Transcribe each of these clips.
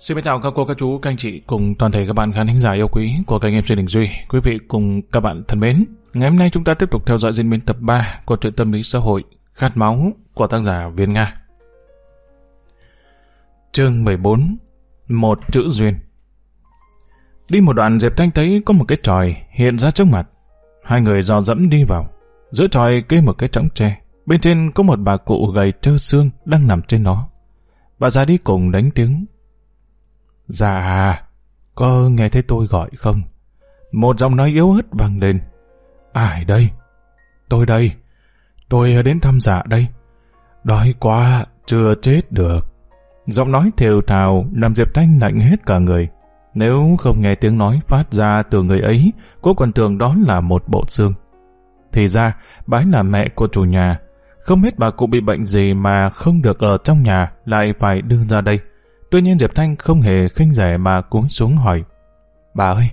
Xin chào các cô, các chú, các anh chị cùng toàn thể các bạn khán thính giả yêu quý của kênh MC Đình Duy. Quý vị cùng các bạn thân mến, ngày hôm nay chúng ta tiếp tục theo dõi diễn biến tập 3 của truyện tâm lý xã hội Khát máu của tác giả Viên Nga. Chương 14 Một chữ duyên Đi một đoạn Diệp Thanh thấy có một cái tròi hiện ra trước mặt. Hai người dò dẫm đi vào. Giữa tròi kê một cái trống tre. Bên trên có một bà cụ gầy trơ xương đang nằm trên nó. Bà già đi cùng đánh tiếng Dạ, có nghe thấy tôi gọi không? Một giọng nói yếu ớt vang lên. Ai đây? Tôi đây. Tôi đến thăm dạ đây. Đói quá, chưa chết được. Giọng nói thều thào làm Diệp Thanh lạnh hết cả người. Nếu không nghe tiếng nói phát ra từ người ấy, cô còn tưởng đó là một bộ xương. Thì ra, bái là mẹ của chủ nhà. Không biết bà cụ bị bệnh gì mà không được ở trong nhà lại phải đưa ra đây. Tuy nhiên Diệp Thanh không hề khinh rẻ mà cúi xuống hỏi. Bà ơi,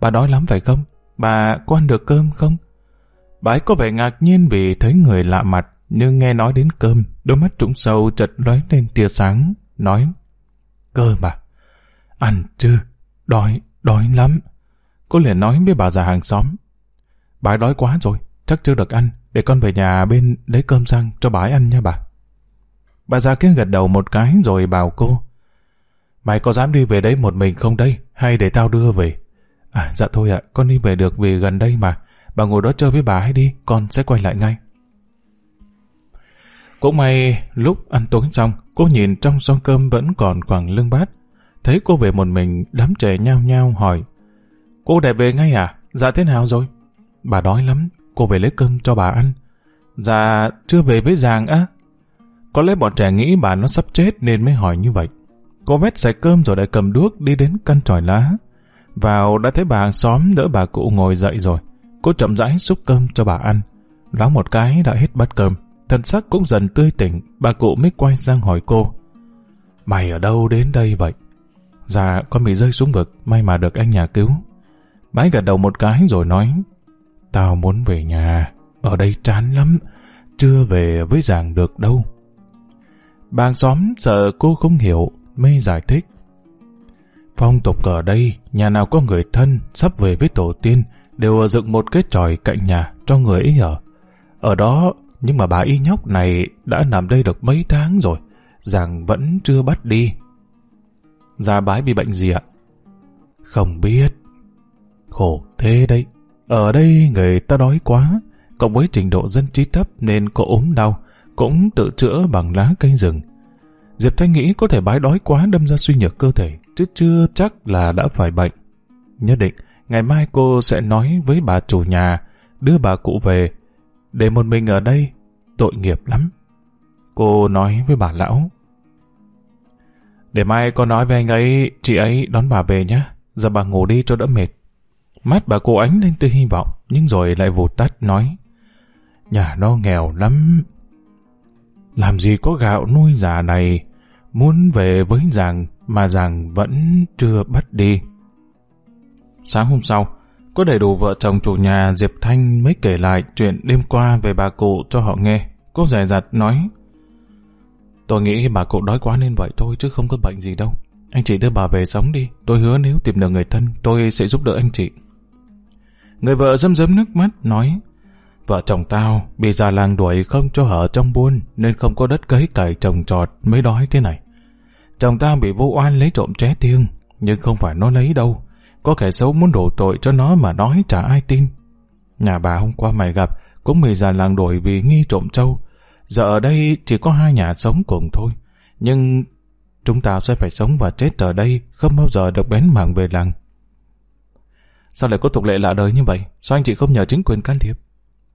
bà đói lắm phải không? Bà có ăn được cơm không? Bà ấy có vẻ ngạc nhiên vì thấy người lạ mặt, nhưng nghe nói đến cơm, đôi mắt trũng sâu chật lóe lên tia sáng, nói Cơm à? Ăn chứ? Đói, đói lắm. Cô liền nói với bà già hàng xóm. Bà ấy đói quá rồi, chắc chưa được ăn, để con về nhà bên lấy cơm sang cho bà ấy ăn nha bà. Bà già kia gật đầu một cái rồi bảo cô. Mày có dám đi về đấy một mình không đây? Hay để tao đưa về? À dạ thôi ạ, con đi về được vì gần đây mà. Bà ngồi đó chơi với bà hay đi, con sẽ quay lại ngay. Cũng may, lúc ăn tối xong, cô nhìn trong xong cơm vẫn còn khoảng lưng bát. Thấy cô về một mình, đám trẻ nhao nhao hỏi. Cô đẹp về ngay à? Dạ thế nào rồi? Bà đói lắm, cô về lấy cơm cho bà ăn. Dạ, chưa về với Giàng á. Có lẽ bọn trẻ nghĩ bà nó sắp chết nên mới hỏi như vậy. Cô vét sạch cơm rồi lại cầm đuốc đi đến căn tròi lá. Vào đã thấy bà hàng xóm đỡ bà cụ ngồi dậy rồi. Cô chậm rãi xúc cơm cho bà ăn. Láo một cái đã hết bát cơm. Thần sắc cũng dần tươi tỉnh. Bà cụ mới quay sang hỏi cô. Mày ở đâu đến đây vậy? Dạ, con bị rơi xuống vực. May mà được anh nhà cứu. Bái gật đầu một cái rồi nói. Tao muốn về nhà. Ở đây chán lắm. Chưa về với giảng được đâu. Bà xóm sợ cô không hiểu mê giải thích. Phong tục ở đây, nhà nào có người thân sắp về với tổ tiên đều dựng một cái tròi cạnh nhà cho người ấy ở. Ở đó, nhưng mà bà y nhóc này đã nằm đây được mấy tháng rồi, rằng vẫn chưa bắt đi. Gia bái bị bệnh gì ạ? Không biết. Khổ thế đấy. Ở đây người ta đói quá, cộng với trình độ dân trí thấp nên có ốm đau, cũng tự chữa bằng lá cây rừng. Diệp Thanh nghĩ có thể bái đói quá đâm ra suy nhược cơ thể, chứ chưa chắc là đã phải bệnh. Nhất định, ngày mai cô sẽ nói với bà chủ nhà, đưa bà cụ về, để một mình ở đây, tội nghiệp lắm. Cô nói với bà lão. Để mai con nói với anh ấy, chị ấy đón bà về nhé, giờ bà ngủ đi cho đỡ mệt. Mắt bà cụ ánh lên tia hy vọng, nhưng rồi lại vụt tắt nói. Nhà nó nghèo lắm. Làm gì có gạo nuôi già này, muốn về với Giàng mà Giàng vẫn chưa bắt đi. Sáng hôm sau, có đầy đủ vợ chồng chủ nhà Diệp Thanh mới kể lại chuyện đêm qua về bà cụ cho họ nghe. Cô rẻ rặt nói, Tôi nghĩ bà cụ đói quá nên vậy thôi chứ không có bệnh gì đâu. Anh chị đưa bà về sống đi, tôi hứa nếu tìm được người thân, tôi sẽ giúp đỡ anh chị. Người vợ dâm dâm nước mắt nói, Vợ chồng tao bị già làng đuổi không cho ở trong buôn nên không có đất cấy cày trồng trọt mới đói thế này. Chồng ta bị vô oan lấy trộm trẻ tiêng, nhưng không phải nó lấy đâu. Có kẻ xấu muốn đổ tội cho nó mà nói chả ai tin. Nhà bà hôm qua mày gặp cũng bị già làng đuổi vì nghi trộm trâu. Giờ ở đây chỉ có hai nhà sống cùng thôi. Nhưng chúng ta sẽ phải sống và chết ở đây không bao giờ được bén mảng về làng. Sao lại có tục lệ lạ đời như vậy? Sao anh chị không nhờ chính quyền can thiệp?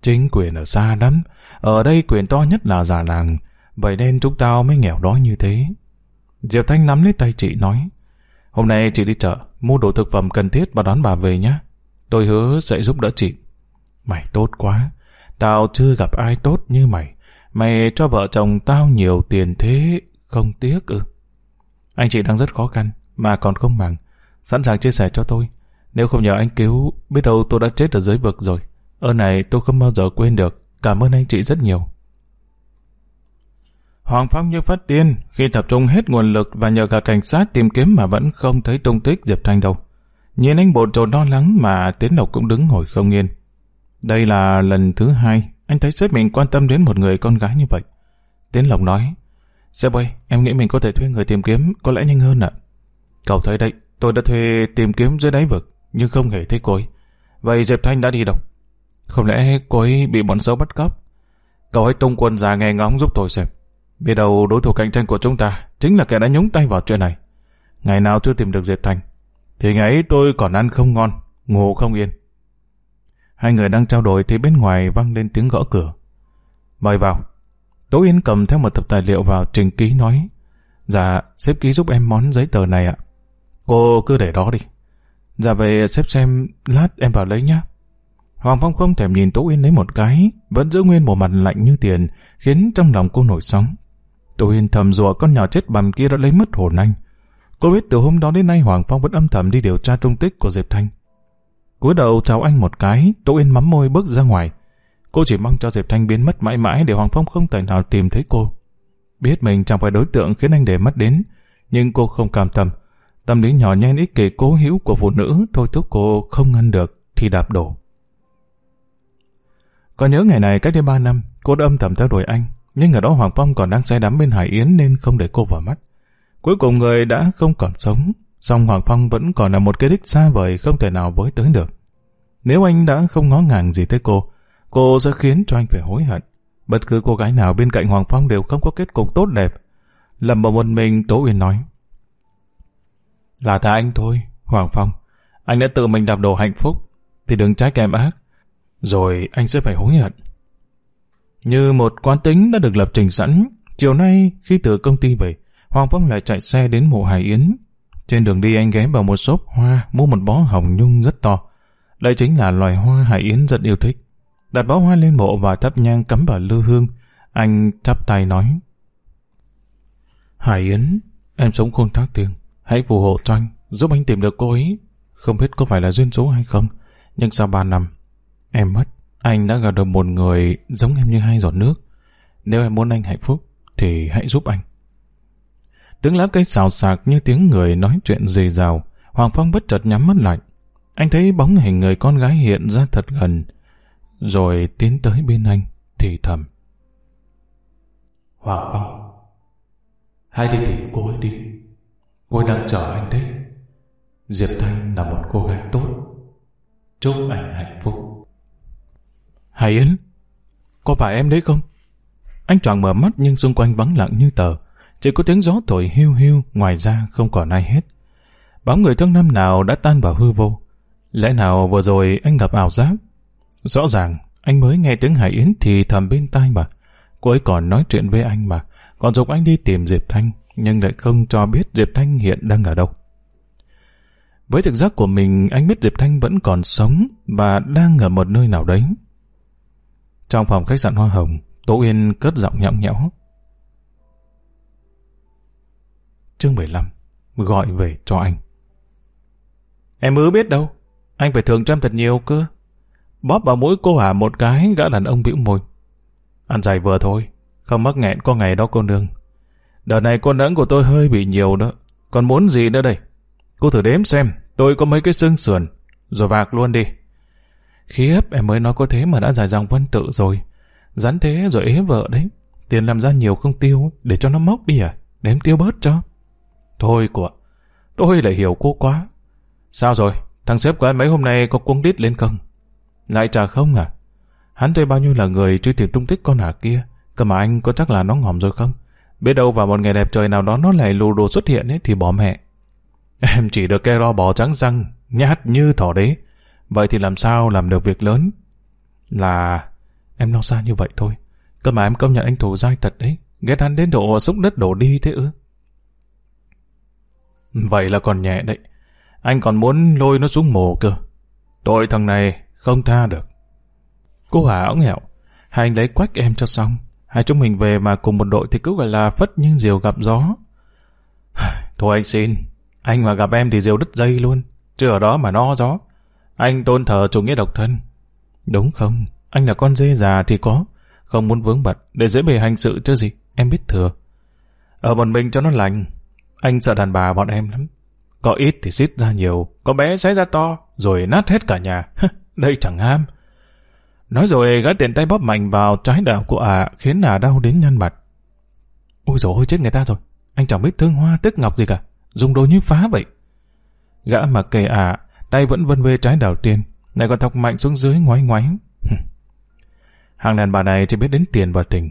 Chính quyền ở xa lắm, ở đây quyền to nhất là già làng, vậy nên chúng tao mới nghèo đói như thế. Diệp Thanh nắm lấy tay chị nói, hôm nay chị đi chợ, mua đồ thực phẩm cần thiết và đón bà về nhé. Tôi hứa sẽ giúp đỡ chị. Mày tốt quá, tao chưa gặp ai tốt như mày. Mày cho vợ chồng tao nhiều tiền thế, không tiếc ư. Anh chị đang rất khó khăn, mà còn không màng, Sẵn sàng chia sẻ cho tôi. Nếu không nhờ anh cứu, biết đâu tôi đã chết ở dưới vực rồi. Ơn này tôi không bao giờ quên được. Cảm ơn anh chị rất nhiều. Hoàng Phong như phát điên khi tập trung hết nguồn lực và nhờ cả cảnh sát tìm kiếm mà vẫn không thấy tung tích Diệp Thanh đâu. Nhìn anh bồn chồn lo lắng mà Tiến Lộc cũng đứng ngồi không yên. Đây là lần thứ hai anh thấy sếp mình quan tâm đến một người con gái như vậy. Tiến Lộc nói, Sếp ơi, em nghĩ mình có thể thuê người tìm kiếm có lẽ nhanh hơn ạ. Cậu thấy đấy, tôi đã thuê tìm kiếm dưới đáy vực, nhưng không hề thấy cô ấy. Vậy Diệp Thanh đã đi đâu? Không lẽ cô ấy bị bọn xấu bắt cóc? Cậu hãy tung quân ra nghe ngóng giúp tôi xem. Biết đâu đối thủ cạnh tranh của chúng ta chính là kẻ đã nhúng tay vào chuyện này. Ngày nào chưa tìm được Diệp Thành, thì ngày ấy tôi còn ăn không ngon, ngủ không yên. Hai người đang trao đổi thì bên ngoài vang lên tiếng gõ cửa. Mời vào. Tố Yên cầm theo một tập tài liệu vào trình ký nói. Dạ, xếp ký giúp em món giấy tờ này ạ. Cô cứ để đó đi. Dạ về xếp xem, lát em vào lấy nhé. Hoàng Phong không thèm nhìn Tố Yên lấy một cái, vẫn giữ nguyên một mặt lạnh như tiền, khiến trong lòng cô nổi sóng. Tôi Yên thầm rủa con nhỏ chết bầm kia đã lấy mất hồn anh. Cô biết từ hôm đó đến nay Hoàng Phong vẫn âm thầm đi điều tra tung tích của Diệp Thanh. cúi đầu chào anh một cái, Tô Yên mắm môi bước ra ngoài. Cô chỉ mong cho Diệp Thanh biến mất mãi mãi để Hoàng Phong không thể nào tìm thấy cô. Biết mình chẳng phải đối tượng khiến anh để mất đến, nhưng cô không cam tâm. Tâm lý nhỏ nhen ích kỷ cố hữu của phụ nữ thôi thúc cô không ngăn được thì đạp đổ. Còn nhớ ngày này cách đây ba năm, cô đã âm thầm theo đuổi anh, nhưng ở đó Hoàng Phong còn đang say đắm bên Hải Yến nên không để cô vào mắt. Cuối cùng người đã không còn sống, song Hoàng Phong vẫn còn là một cái đích xa vời không thể nào với tới được. Nếu anh đã không ngó ngàng gì tới cô, cô sẽ khiến cho anh phải hối hận. Bất cứ cô gái nào bên cạnh Hoàng Phong đều không có kết cục tốt đẹp. Lầm vào một mình Tố Uyên nói. Là thà anh thôi, Hoàng Phong. Anh đã tự mình đạp đổ hạnh phúc, thì đừng trái kèm ác. Rồi anh sẽ phải hối hận. Như một quán tính đã được lập trình sẵn, chiều nay khi từ công ty về, Hoàng Phong lại chạy xe đến mộ Hải Yến. Trên đường đi anh ghé vào một shop hoa mua một bó hồng nhung rất to. Đây chính là loài hoa Hải Yến rất yêu thích. Đặt bó hoa lên mộ và thắp nhang cắm vào lư hương. Anh chắp tay nói. Hải Yến, em sống khôn thác tiếng. Hãy phù hộ cho anh, giúp anh tìm được cô ấy. Không biết có phải là duyên số hay không, nhưng sau ba năm, em mất. Anh đã gặp được một người giống em như hai giọt nước. Nếu em muốn anh hạnh phúc, thì hãy giúp anh. Tiếng lá cây xào xạc như tiếng người nói chuyện dì rào. Hoàng Phong bất chợt nhắm mắt lại. Anh thấy bóng hình người con gái hiện ra thật gần. Rồi tiến tới bên anh, thì thầm. Hoàng Phong, hãy đi tìm cô ấy đi. Cô ấy đang chờ anh đấy. Diệp Thanh là một cô gái tốt. Chúc anh hạnh phúc. Hải Yến, có phải em đấy không? Anh choàng mở mắt nhưng xung quanh vắng lặng như tờ. Chỉ có tiếng gió thổi hiu hiu, ngoài ra không còn ai hết. Bóng người thương năm nào đã tan vào hư vô. Lẽ nào vừa rồi anh gặp ảo giác? Rõ ràng, anh mới nghe tiếng Hải Yến thì thầm bên tai mà. Cô ấy còn nói chuyện với anh mà, còn dục anh đi tìm Diệp Thanh, nhưng lại không cho biết Diệp Thanh hiện đang ở đâu. Với thực giác của mình, anh biết Diệp Thanh vẫn còn sống và đang ở một nơi nào đấy. Trong phòng khách sạn Hoa Hồng, Tố Yên cất giọng nhõng nhẽo. Chương 15 Gọi về cho anh. Em ứ biết đâu Anh phải thường chăm thật nhiều cơ. Bóp vào mũi cô Hà một cái Gã đàn ông bĩu môi. Ăn dài vừa thôi Không mắc nghẹn có ngày đó cô nương. Đợt này con nẫn của tôi hơi bị nhiều đó. Còn muốn gì nữa đây? Cô thử đếm xem Tôi có mấy cái xương sườn Rồi vạc luôn đi. Khiếp, em mới nói có thế mà đã dài dòng vân tự rồi. Rắn thế rồi ế vợ đấy. Tiền làm ra nhiều không tiêu, Để cho nó mốc đi à? Để tiêu bớt cho. Thôi của, Tôi lại hiểu cô quá. Sao rồi? Thằng sếp của anh mấy hôm nay có cuống đít lên không? Lại trả không à? Hắn thuê bao nhiêu là người truy tìm tung tích con hả kia? Cơ mà anh có chắc là nó ngỏm rồi không? Biết đâu vào một ngày đẹp trời nào đó Nó lại lù đồ xuất hiện ấy thì bỏ mẹ. Em chỉ được ke ro bò trắng răng, Nhát như thỏ đế. Vậy thì làm sao làm được việc lớn Là Em lo xa như vậy thôi Cơ mà em công nhận anh thù dai thật đấy Ghét hắn đến độ xúc đất đổ đi thế ư Vậy là còn nhẹ đấy. Anh còn muốn lôi nó xuống mồ cơ. Tội thằng này không tha được. Cô Hà ống hẹo. Hai anh lấy quách em cho xong. Hai chúng mình về mà cùng một đội thì cứ gọi là phất nhưng diều gặp gió. Thôi anh xin. Anh mà gặp em thì diều đứt dây luôn. Chứ ở đó mà no gió. Anh tôn thờ chủ nghĩa độc thân. Đúng không? Anh là con dê già thì có. Không muốn vướng bật để dễ bề hành sự chứ gì. em biết thừa. Ở một mình cho nó lành. Anh sợ đàn bà bọn em lắm. Có ít thì xít ra nhiều, có bé xé ra to, rồi nát hết cả nhà. Đây chẳng ham. Nói rồi gã tiền tay bóp mạnh vào trái đạo của ả khiến ả đau đến nhăn mặt. Ôi dồi ôi chết người ta rồi. Anh chẳng biết thương hoa tức ngọc gì cả. Dùng đồ như phá vậy. Gã mặc kệ ả, tay vẫn vân vê trái đảo tiên, lại còn thọc mạnh xuống dưới ngoái ngoái. Hàng đàn bà này chỉ biết đến tiền và tình.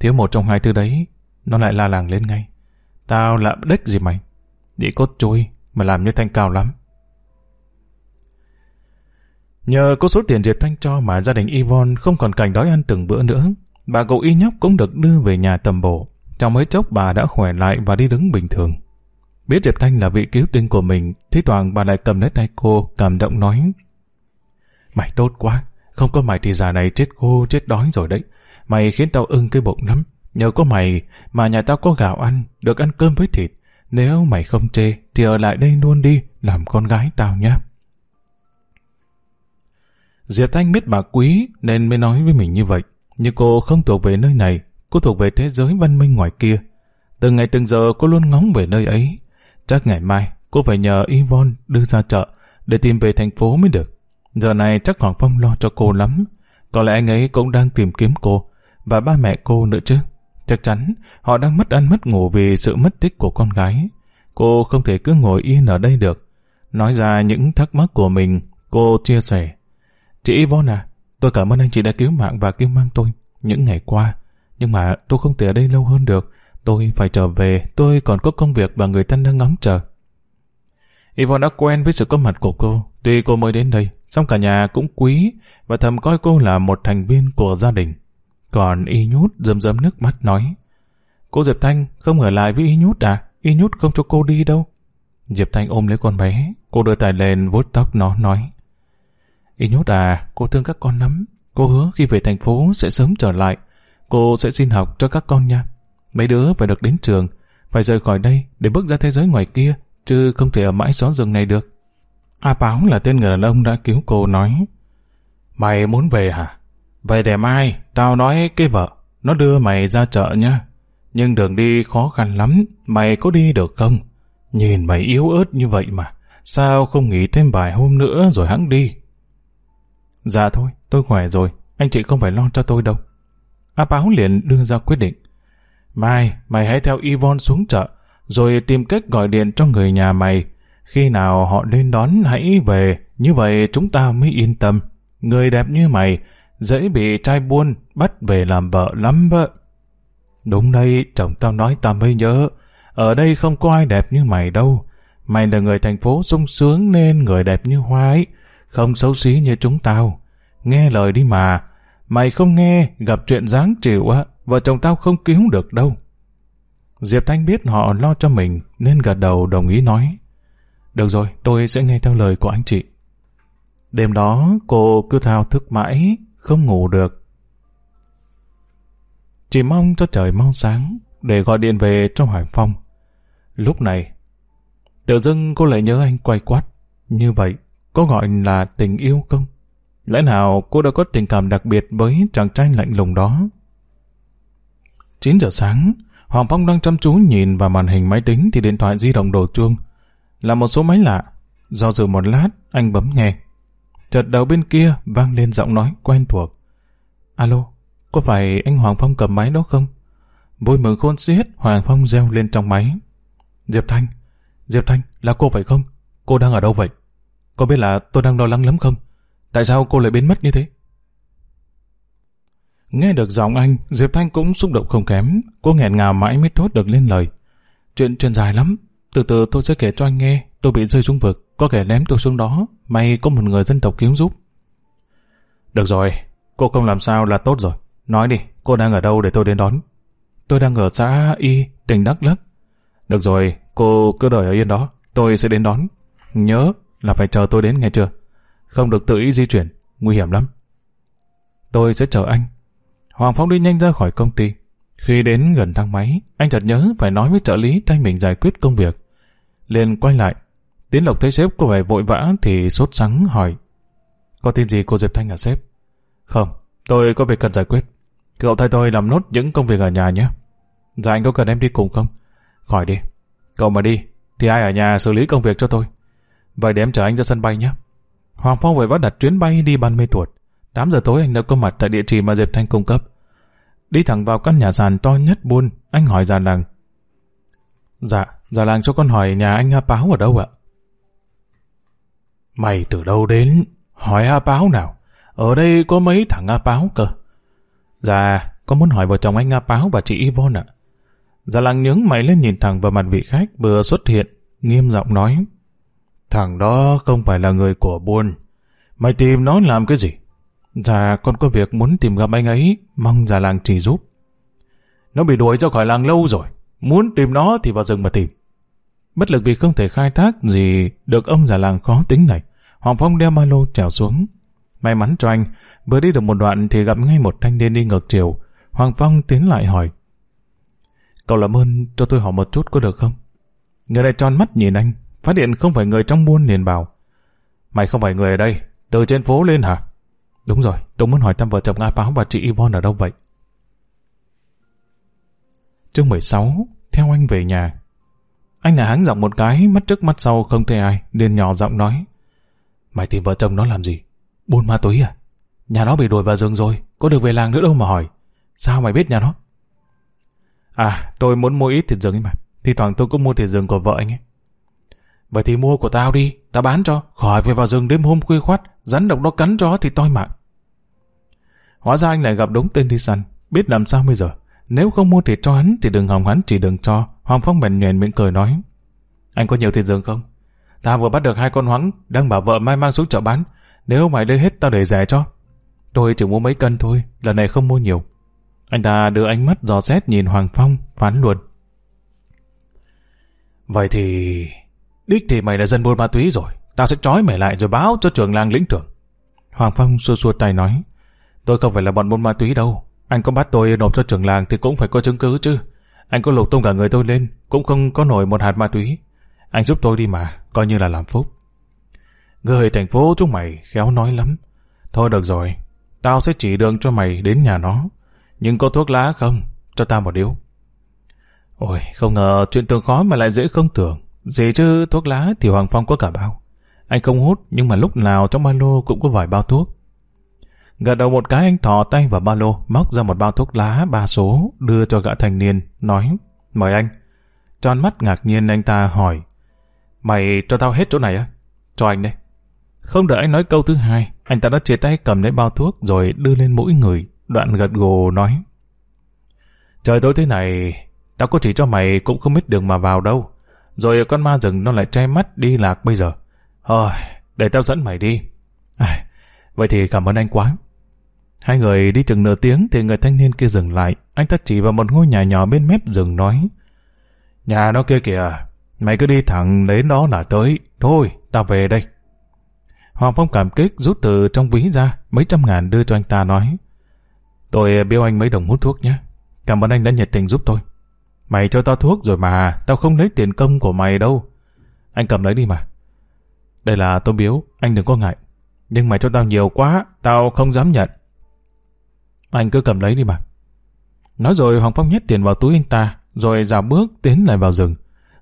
Thiếu một trong hai thứ đấy, nó lại la làng lên ngay. Tao lạm đếch gì mày. Đi cốt chui mà làm như thanh cao lắm. Nhờ có số tiền Diệp Thanh cho mà gia đình Yvonne không còn cảnh đói ăn từng bữa nữa. Bà cậu y nhóc cũng được đưa về nhà tầm bổ. Trong mấy chốc bà đã khỏe lại và đi đứng bình thường. Biết Diệp Thanh là vị cứu tinh của mình, thi thoảng bà lại cầm lấy tay cô, cảm động nói. Mày tốt quá, không có mày thì già này chết khô, chết đói rồi đấy. Mày khiến tao ưng cái bụng lắm. Nhờ có mày mà nhà tao có gạo ăn, được ăn cơm với thịt. Nếu mày không chê, thì ở lại đây luôn đi, làm con gái tao nhé. Diệp Thanh biết bà quý nên mới nói với mình như vậy. Nhưng cô không thuộc về nơi này, cô thuộc về thế giới văn minh ngoài kia. Từng ngày từng giờ cô luôn ngóng về nơi ấy. Chắc ngày mai cô phải nhờ Yvonne đưa ra chợ để tìm về thành phố mới được. Giờ này chắc Hoàng Phong lo cho cô lắm. Có lẽ anh ấy cũng đang tìm kiếm cô và ba mẹ cô nữa chứ. Chắc chắn họ đang mất ăn mất ngủ vì sự mất tích của con gái. Cô không thể cứ ngồi yên ở đây được. Nói ra những thắc mắc của mình, cô chia sẻ. Chị Yvonne à, tôi cảm ơn anh chị đã cứu mạng và cứu mang tôi những ngày qua. Nhưng mà tôi không thể ở đây lâu hơn được. Tôi phải trở về, tôi còn có công việc và người thân đang ngóng chờ. Yvonne đã quen với sự có mặt của cô. Tuy cô mới đến đây, song cả nhà cũng quý và thầm coi cô là một thành viên của gia đình. Còn Y Nhút rơm rớm nước mắt nói Cô Diệp Thanh không ở lại với Y Nhút à? Y Nhút không cho cô đi đâu. Diệp Thanh ôm lấy con bé, cô đưa tay lên vuốt tóc nó nói Y Nhút à, cô thương các con lắm. Cô hứa khi về thành phố sẽ sớm trở lại. Cô sẽ xin học cho các con nha. Mấy đứa phải được đến trường, phải rời khỏi đây để bước ra thế giới ngoài kia, chứ không thể ở mãi xó rừng này được. A Báo là tên người đàn ông đã cứu cô nói Mày muốn về hả? Về để mai, tao nói cái vợ, nó đưa mày ra chợ nha. Nhưng đường đi khó khăn lắm, mày có đi được không? Nhìn mày yếu ớt như vậy mà, sao không nghỉ thêm vài hôm nữa rồi hãng đi? Dạ thôi, tôi khỏe rồi, anh chị không phải lo cho tôi đâu. A Báo liền đưa ra quyết định. Mai, mày hãy theo Yvonne xuống chợ, rồi tìm cách gọi điện cho người nhà mày. Khi nào họ lên đón hãy về, như vậy chúng ta mới yên tâm. Người đẹp như mày, dễ bị trai buôn bắt về làm vợ lắm vợ. Đúng đây, chồng tao nói tao mới nhớ. Ở đây không có ai đẹp như mày đâu. Mày là người thành phố sung sướng nên người đẹp như hoa ấy. Không xấu xí như chúng tao. Nghe lời đi mà. Mày không nghe, gặp chuyện dáng chịu á, vợ chồng tao không cứu được đâu. Diệp Thanh biết họ lo cho mình nên gật đầu đồng ý nói. Được rồi, tôi sẽ nghe theo lời của anh chị. Đêm đó cô cứ thao thức mãi, không ngủ được. Chỉ mong cho trời mau sáng để gọi điện về cho Hải Phong. Lúc này, tự dưng cô lại nhớ anh quay quát. Như vậy, có gọi là tình yêu không? Lẽ nào cô đã có tình cảm đặc biệt với chàng trai lạnh lùng đó? 9 giờ sáng, Hoàng Phong đang chăm chú nhìn vào màn hình máy tính thì điện thoại di động đổ chuông. Là một số máy lạ. Do dự một lát, anh bấm nghe. Chợt đầu bên kia vang lên giọng nói quen thuộc. Alo, có phải anh Hoàng Phong cầm máy đó không? Vui mừng khôn xiết, Hoàng Phong reo lên trong máy. Diệp Thanh, Diệp Thanh, là cô phải không? Cô đang ở đâu vậy? Có biết là tôi đang lo lắng lắm không? Tại sao cô lại biến mất như thế? Nghe được giọng anh, Diệp Thanh cũng xúc động không kém. Cô nghẹn ngào mãi mới thốt được lên lời. Chuyện chuyện dài lắm. Từ từ tôi sẽ kể cho anh nghe. Tôi bị rơi xuống vực. Có kẻ ném tôi xuống đó. May có một người dân tộc cứu giúp. Được rồi. Cô không làm sao là tốt rồi. Nói đi, cô đang ở đâu để tôi đến đón? Tôi đang ở xã Y, tỉnh Đắk Lắk. Được rồi, cô cứ đợi ở yên đó. Tôi sẽ đến đón. Nhớ là phải chờ tôi đến nghe chưa? Không được tự ý di chuyển. Nguy hiểm lắm. Tôi sẽ chờ anh. Hoàng Phong đi nhanh ra khỏi công ty. Khi đến gần thang máy, anh chợt nhớ phải nói với trợ lý thay mình giải quyết công việc. liền quay lại. Tiến Lộc thấy sếp có vẻ vội vã thì sốt sắng hỏi. Có tin gì cô Diệp Thanh à sếp? Không, tôi có việc cần giải quyết. Cậu thay tôi làm nốt những công việc ở nhà nhé. Dạ anh có cần em đi cùng không? Khỏi đi. Cậu mà đi, thì ai ở nhà xử lý công việc cho tôi. Vậy để em chở anh ra sân bay nhé. Hoàng Phong vội bắt đặt chuyến bay đi Ban Mê Thuột. 8 giờ tối anh đã có mặt tại địa chỉ mà Diệp Thanh cung cấp. Đi thẳng vào căn nhà sàn to nhất buôn, anh hỏi già làng. Dạ, già làng cho con hỏi nhà anh A Báo ở đâu ạ? Mày từ đâu đến? Hỏi A Báo nào? Ở đây có mấy thằng A Báo cơ. Dạ, có muốn hỏi vợ chồng anh A Báo và chị Yvonne ạ. Già làng nhướng mày lên nhìn thẳng vào mặt vị khách vừa xuất hiện, nghiêm giọng nói. Thằng đó không phải là người của buôn. Mày tìm nó làm cái gì? Dạ, con có việc muốn tìm gặp anh ấy, mong già làng chỉ giúp. Nó bị đuổi ra khỏi làng lâu rồi. Muốn tìm nó thì vào rừng mà tìm. Bất lực vì không thể khai thác gì được ông già làng khó tính này. Hoàng Phong đeo ba lô trèo xuống. May mắn cho anh, vừa đi được một đoạn thì gặp ngay một thanh niên đi ngược chiều. Hoàng Phong tiến lại hỏi. Cậu làm ơn cho tôi hỏi một chút có được không? Người này tròn mắt nhìn anh, phát hiện không phải người trong buôn liền bảo. Mày không phải người ở đây, từ trên phố lên hả? Đúng rồi, tôi muốn hỏi thăm vợ chồng A Báo và chị Yvonne ở đâu vậy? Chương 16, theo anh về nhà. Anh là háng giọng một cái, mắt trước mắt sau không thấy ai, liền nhỏ giọng nói. Mày tìm vợ chồng nó làm gì? Buôn ma túy à? Nhà nó bị đuổi vào rừng rồi, có được về làng nữa đâu mà hỏi. Sao mày biết nhà nó? À, tôi muốn mua ít thịt rừng ấy mà. Thì thoảng tôi cũng mua thịt rừng của vợ anh ấy. Vậy thì mua của tao đi, tao bán cho, khỏi về vào rừng đêm hôm khuya khoát, rắn độc nó cắn chó thì toi mạng. Hóa ra anh lại gặp đúng tên đi săn, biết làm sao bây giờ. Nếu không mua thịt cho hắn thì đừng hòng hắn chỉ đừng cho. Hoàng Phong bèn nhoèn miệng cười nói. Anh có nhiều thịt rừng không? Ta vừa bắt được hai con hoáng, đang bảo vợ mai mang xuống chợ bán. Nếu mày lấy hết tao để rẻ cho. Tôi chỉ mua mấy cân thôi, lần này không mua nhiều. Anh ta đưa ánh mắt dò xét nhìn Hoàng Phong, phán luôn. Vậy thì... Đích thì mày là dân buôn ma túy rồi. Tao sẽ trói mày lại rồi báo cho trưởng làng lĩnh trưởng. Hoàng Phong xua xua tay nói. Tôi không phải là bọn buôn ma túy đâu. Anh có bắt tôi nộp cho trưởng làng thì cũng phải có chứng cứ chứ. Anh có lục tung cả người tôi lên, cũng không có nổi một hạt ma túy. Anh giúp tôi đi mà, coi như là làm phúc. Người thành phố chúng mày khéo nói lắm. Thôi được rồi, tao sẽ chỉ đường cho mày đến nhà nó. Nhưng có thuốc lá không? Cho tao một điếu. Ôi, không ngờ chuyện tưởng khó mà lại dễ không tưởng. Gì chứ thuốc lá thì Hoàng Phong có cả bao. Anh không hút, nhưng mà lúc nào trong ba lô cũng có vài bao thuốc. Gật đầu một cái anh thò tay vào ba lô, móc ra một bao thuốc lá ba số, đưa cho gã thanh niên, nói, mời anh. Tròn mắt ngạc nhiên anh ta hỏi, mày cho tao hết chỗ này á? Cho anh đây. Không đợi anh nói câu thứ hai, anh ta đã chia tay cầm lấy bao thuốc rồi đưa lên mũi người, đoạn gật gù nói. Trời tối thế này, tao có chỉ cho mày cũng không biết đường mà vào đâu. Rồi con ma rừng nó lại che mắt đi lạc bây giờ. Thôi, để tao dẫn mày đi. À, vậy thì cảm ơn anh quá. Hai người đi chừng nửa tiếng thì người thanh niên kia dừng lại. Anh ta chỉ vào một ngôi nhà nhỏ bên mép rừng nói. Nhà nó kia kìa, mày cứ đi thẳng đến đó là tới. Thôi, tao về đây. Hoàng Phong cảm kích rút từ trong ví ra mấy trăm ngàn đưa cho anh ta nói. Tôi biếu anh mấy đồng hút thuốc nhé. Cảm ơn anh đã nhiệt tình giúp tôi. Mày cho tao thuốc rồi mà, tao không lấy tiền công của mày đâu. Anh cầm lấy đi mà. Đây là tôi biếu, anh đừng có ngại. Nhưng mày cho tao nhiều quá, tao không dám nhận. Anh cứ cầm lấy đi mà. Nói rồi Hoàng Phong nhét tiền vào túi anh ta, rồi dào bước tiến lại vào rừng.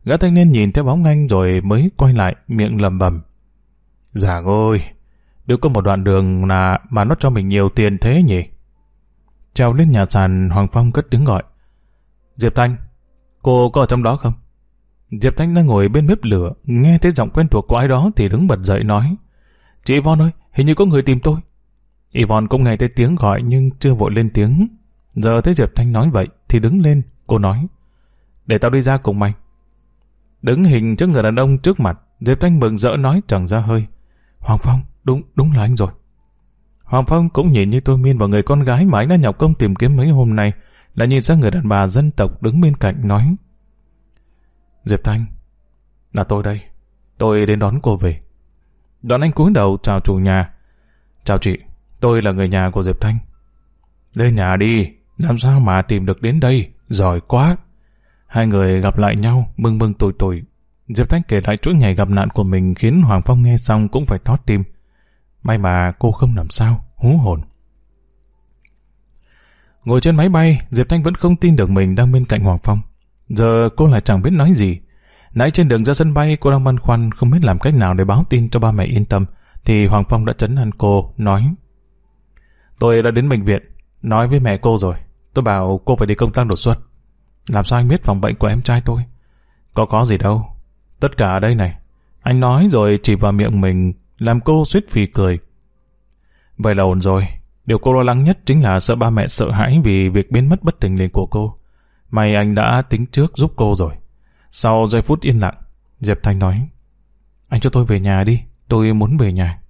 Gã thanh niên nhìn theo bóng anh rồi mới quay lại, miệng lầm bầm. Dạ ngôi, nếu có một đoạn đường là mà nó cho mình nhiều tiền thế nhỉ? Trèo lên nhà sàn, Hoàng Phong cất tiếng gọi. Diệp Thanh, cô có ở trong đó không? Diệp Thanh đang ngồi bên bếp lửa, nghe thấy giọng quen thuộc của ai đó thì đứng bật dậy nói. Chị von ơi, hình như có người tìm tôi. Yvonne cũng nghe thấy tiếng gọi nhưng chưa vội lên tiếng. Giờ thấy Diệp Thanh nói vậy thì đứng lên, cô nói. Để tao đi ra cùng mày. Đứng hình trước người đàn ông trước mặt, Diệp Thanh mừng rỡ nói chẳng ra hơi. Hoàng Phong, đúng, đúng là anh rồi. Hoàng Phong cũng nhìn như tôi miên vào người con gái mà anh đã nhọc công tìm kiếm mấy hôm nay, lại nhìn sang người đàn bà dân tộc đứng bên cạnh nói. Diệp Thanh, là tôi đây. Tôi đến đón cô về. Đoàn anh cúi đầu chào chủ nhà. Chào chị, tôi là người nhà của Diệp Thanh. Lên nhà đi, làm sao mà tìm được đến đây, giỏi quá. Hai người gặp lại nhau, mừng mừng tủi tủi. Diệp Thanh kể lại chuỗi ngày gặp nạn của mình khiến Hoàng Phong nghe xong cũng phải thót tim. May mà cô không làm sao, hú hồn. Ngồi trên máy bay, Diệp Thanh vẫn không tin được mình đang bên cạnh Hoàng Phong. Giờ cô lại chẳng biết nói gì. Nãy trên đường ra sân bay cô đang băn khoăn không biết làm cách nào để báo tin cho ba mẹ yên tâm. Thì Hoàng Phong đã chấn an cô, nói Tôi đã đến bệnh viện, nói với mẹ cô rồi. Tôi bảo cô phải đi công tác đột xuất. Làm sao anh biết phòng bệnh của em trai tôi? Có có gì đâu. Tất cả ở đây này. Anh nói rồi chỉ vào miệng mình, làm cô suýt phì cười. Vậy là ổn rồi. Điều cô lo lắng nhất chính là sợ ba mẹ sợ hãi vì việc biến mất bất tình liền của cô. May anh đã tính trước giúp cô rồi. Sau giây phút yên lặng, Diệp Thanh nói, Anh cho tôi về nhà đi, tôi muốn về nhà.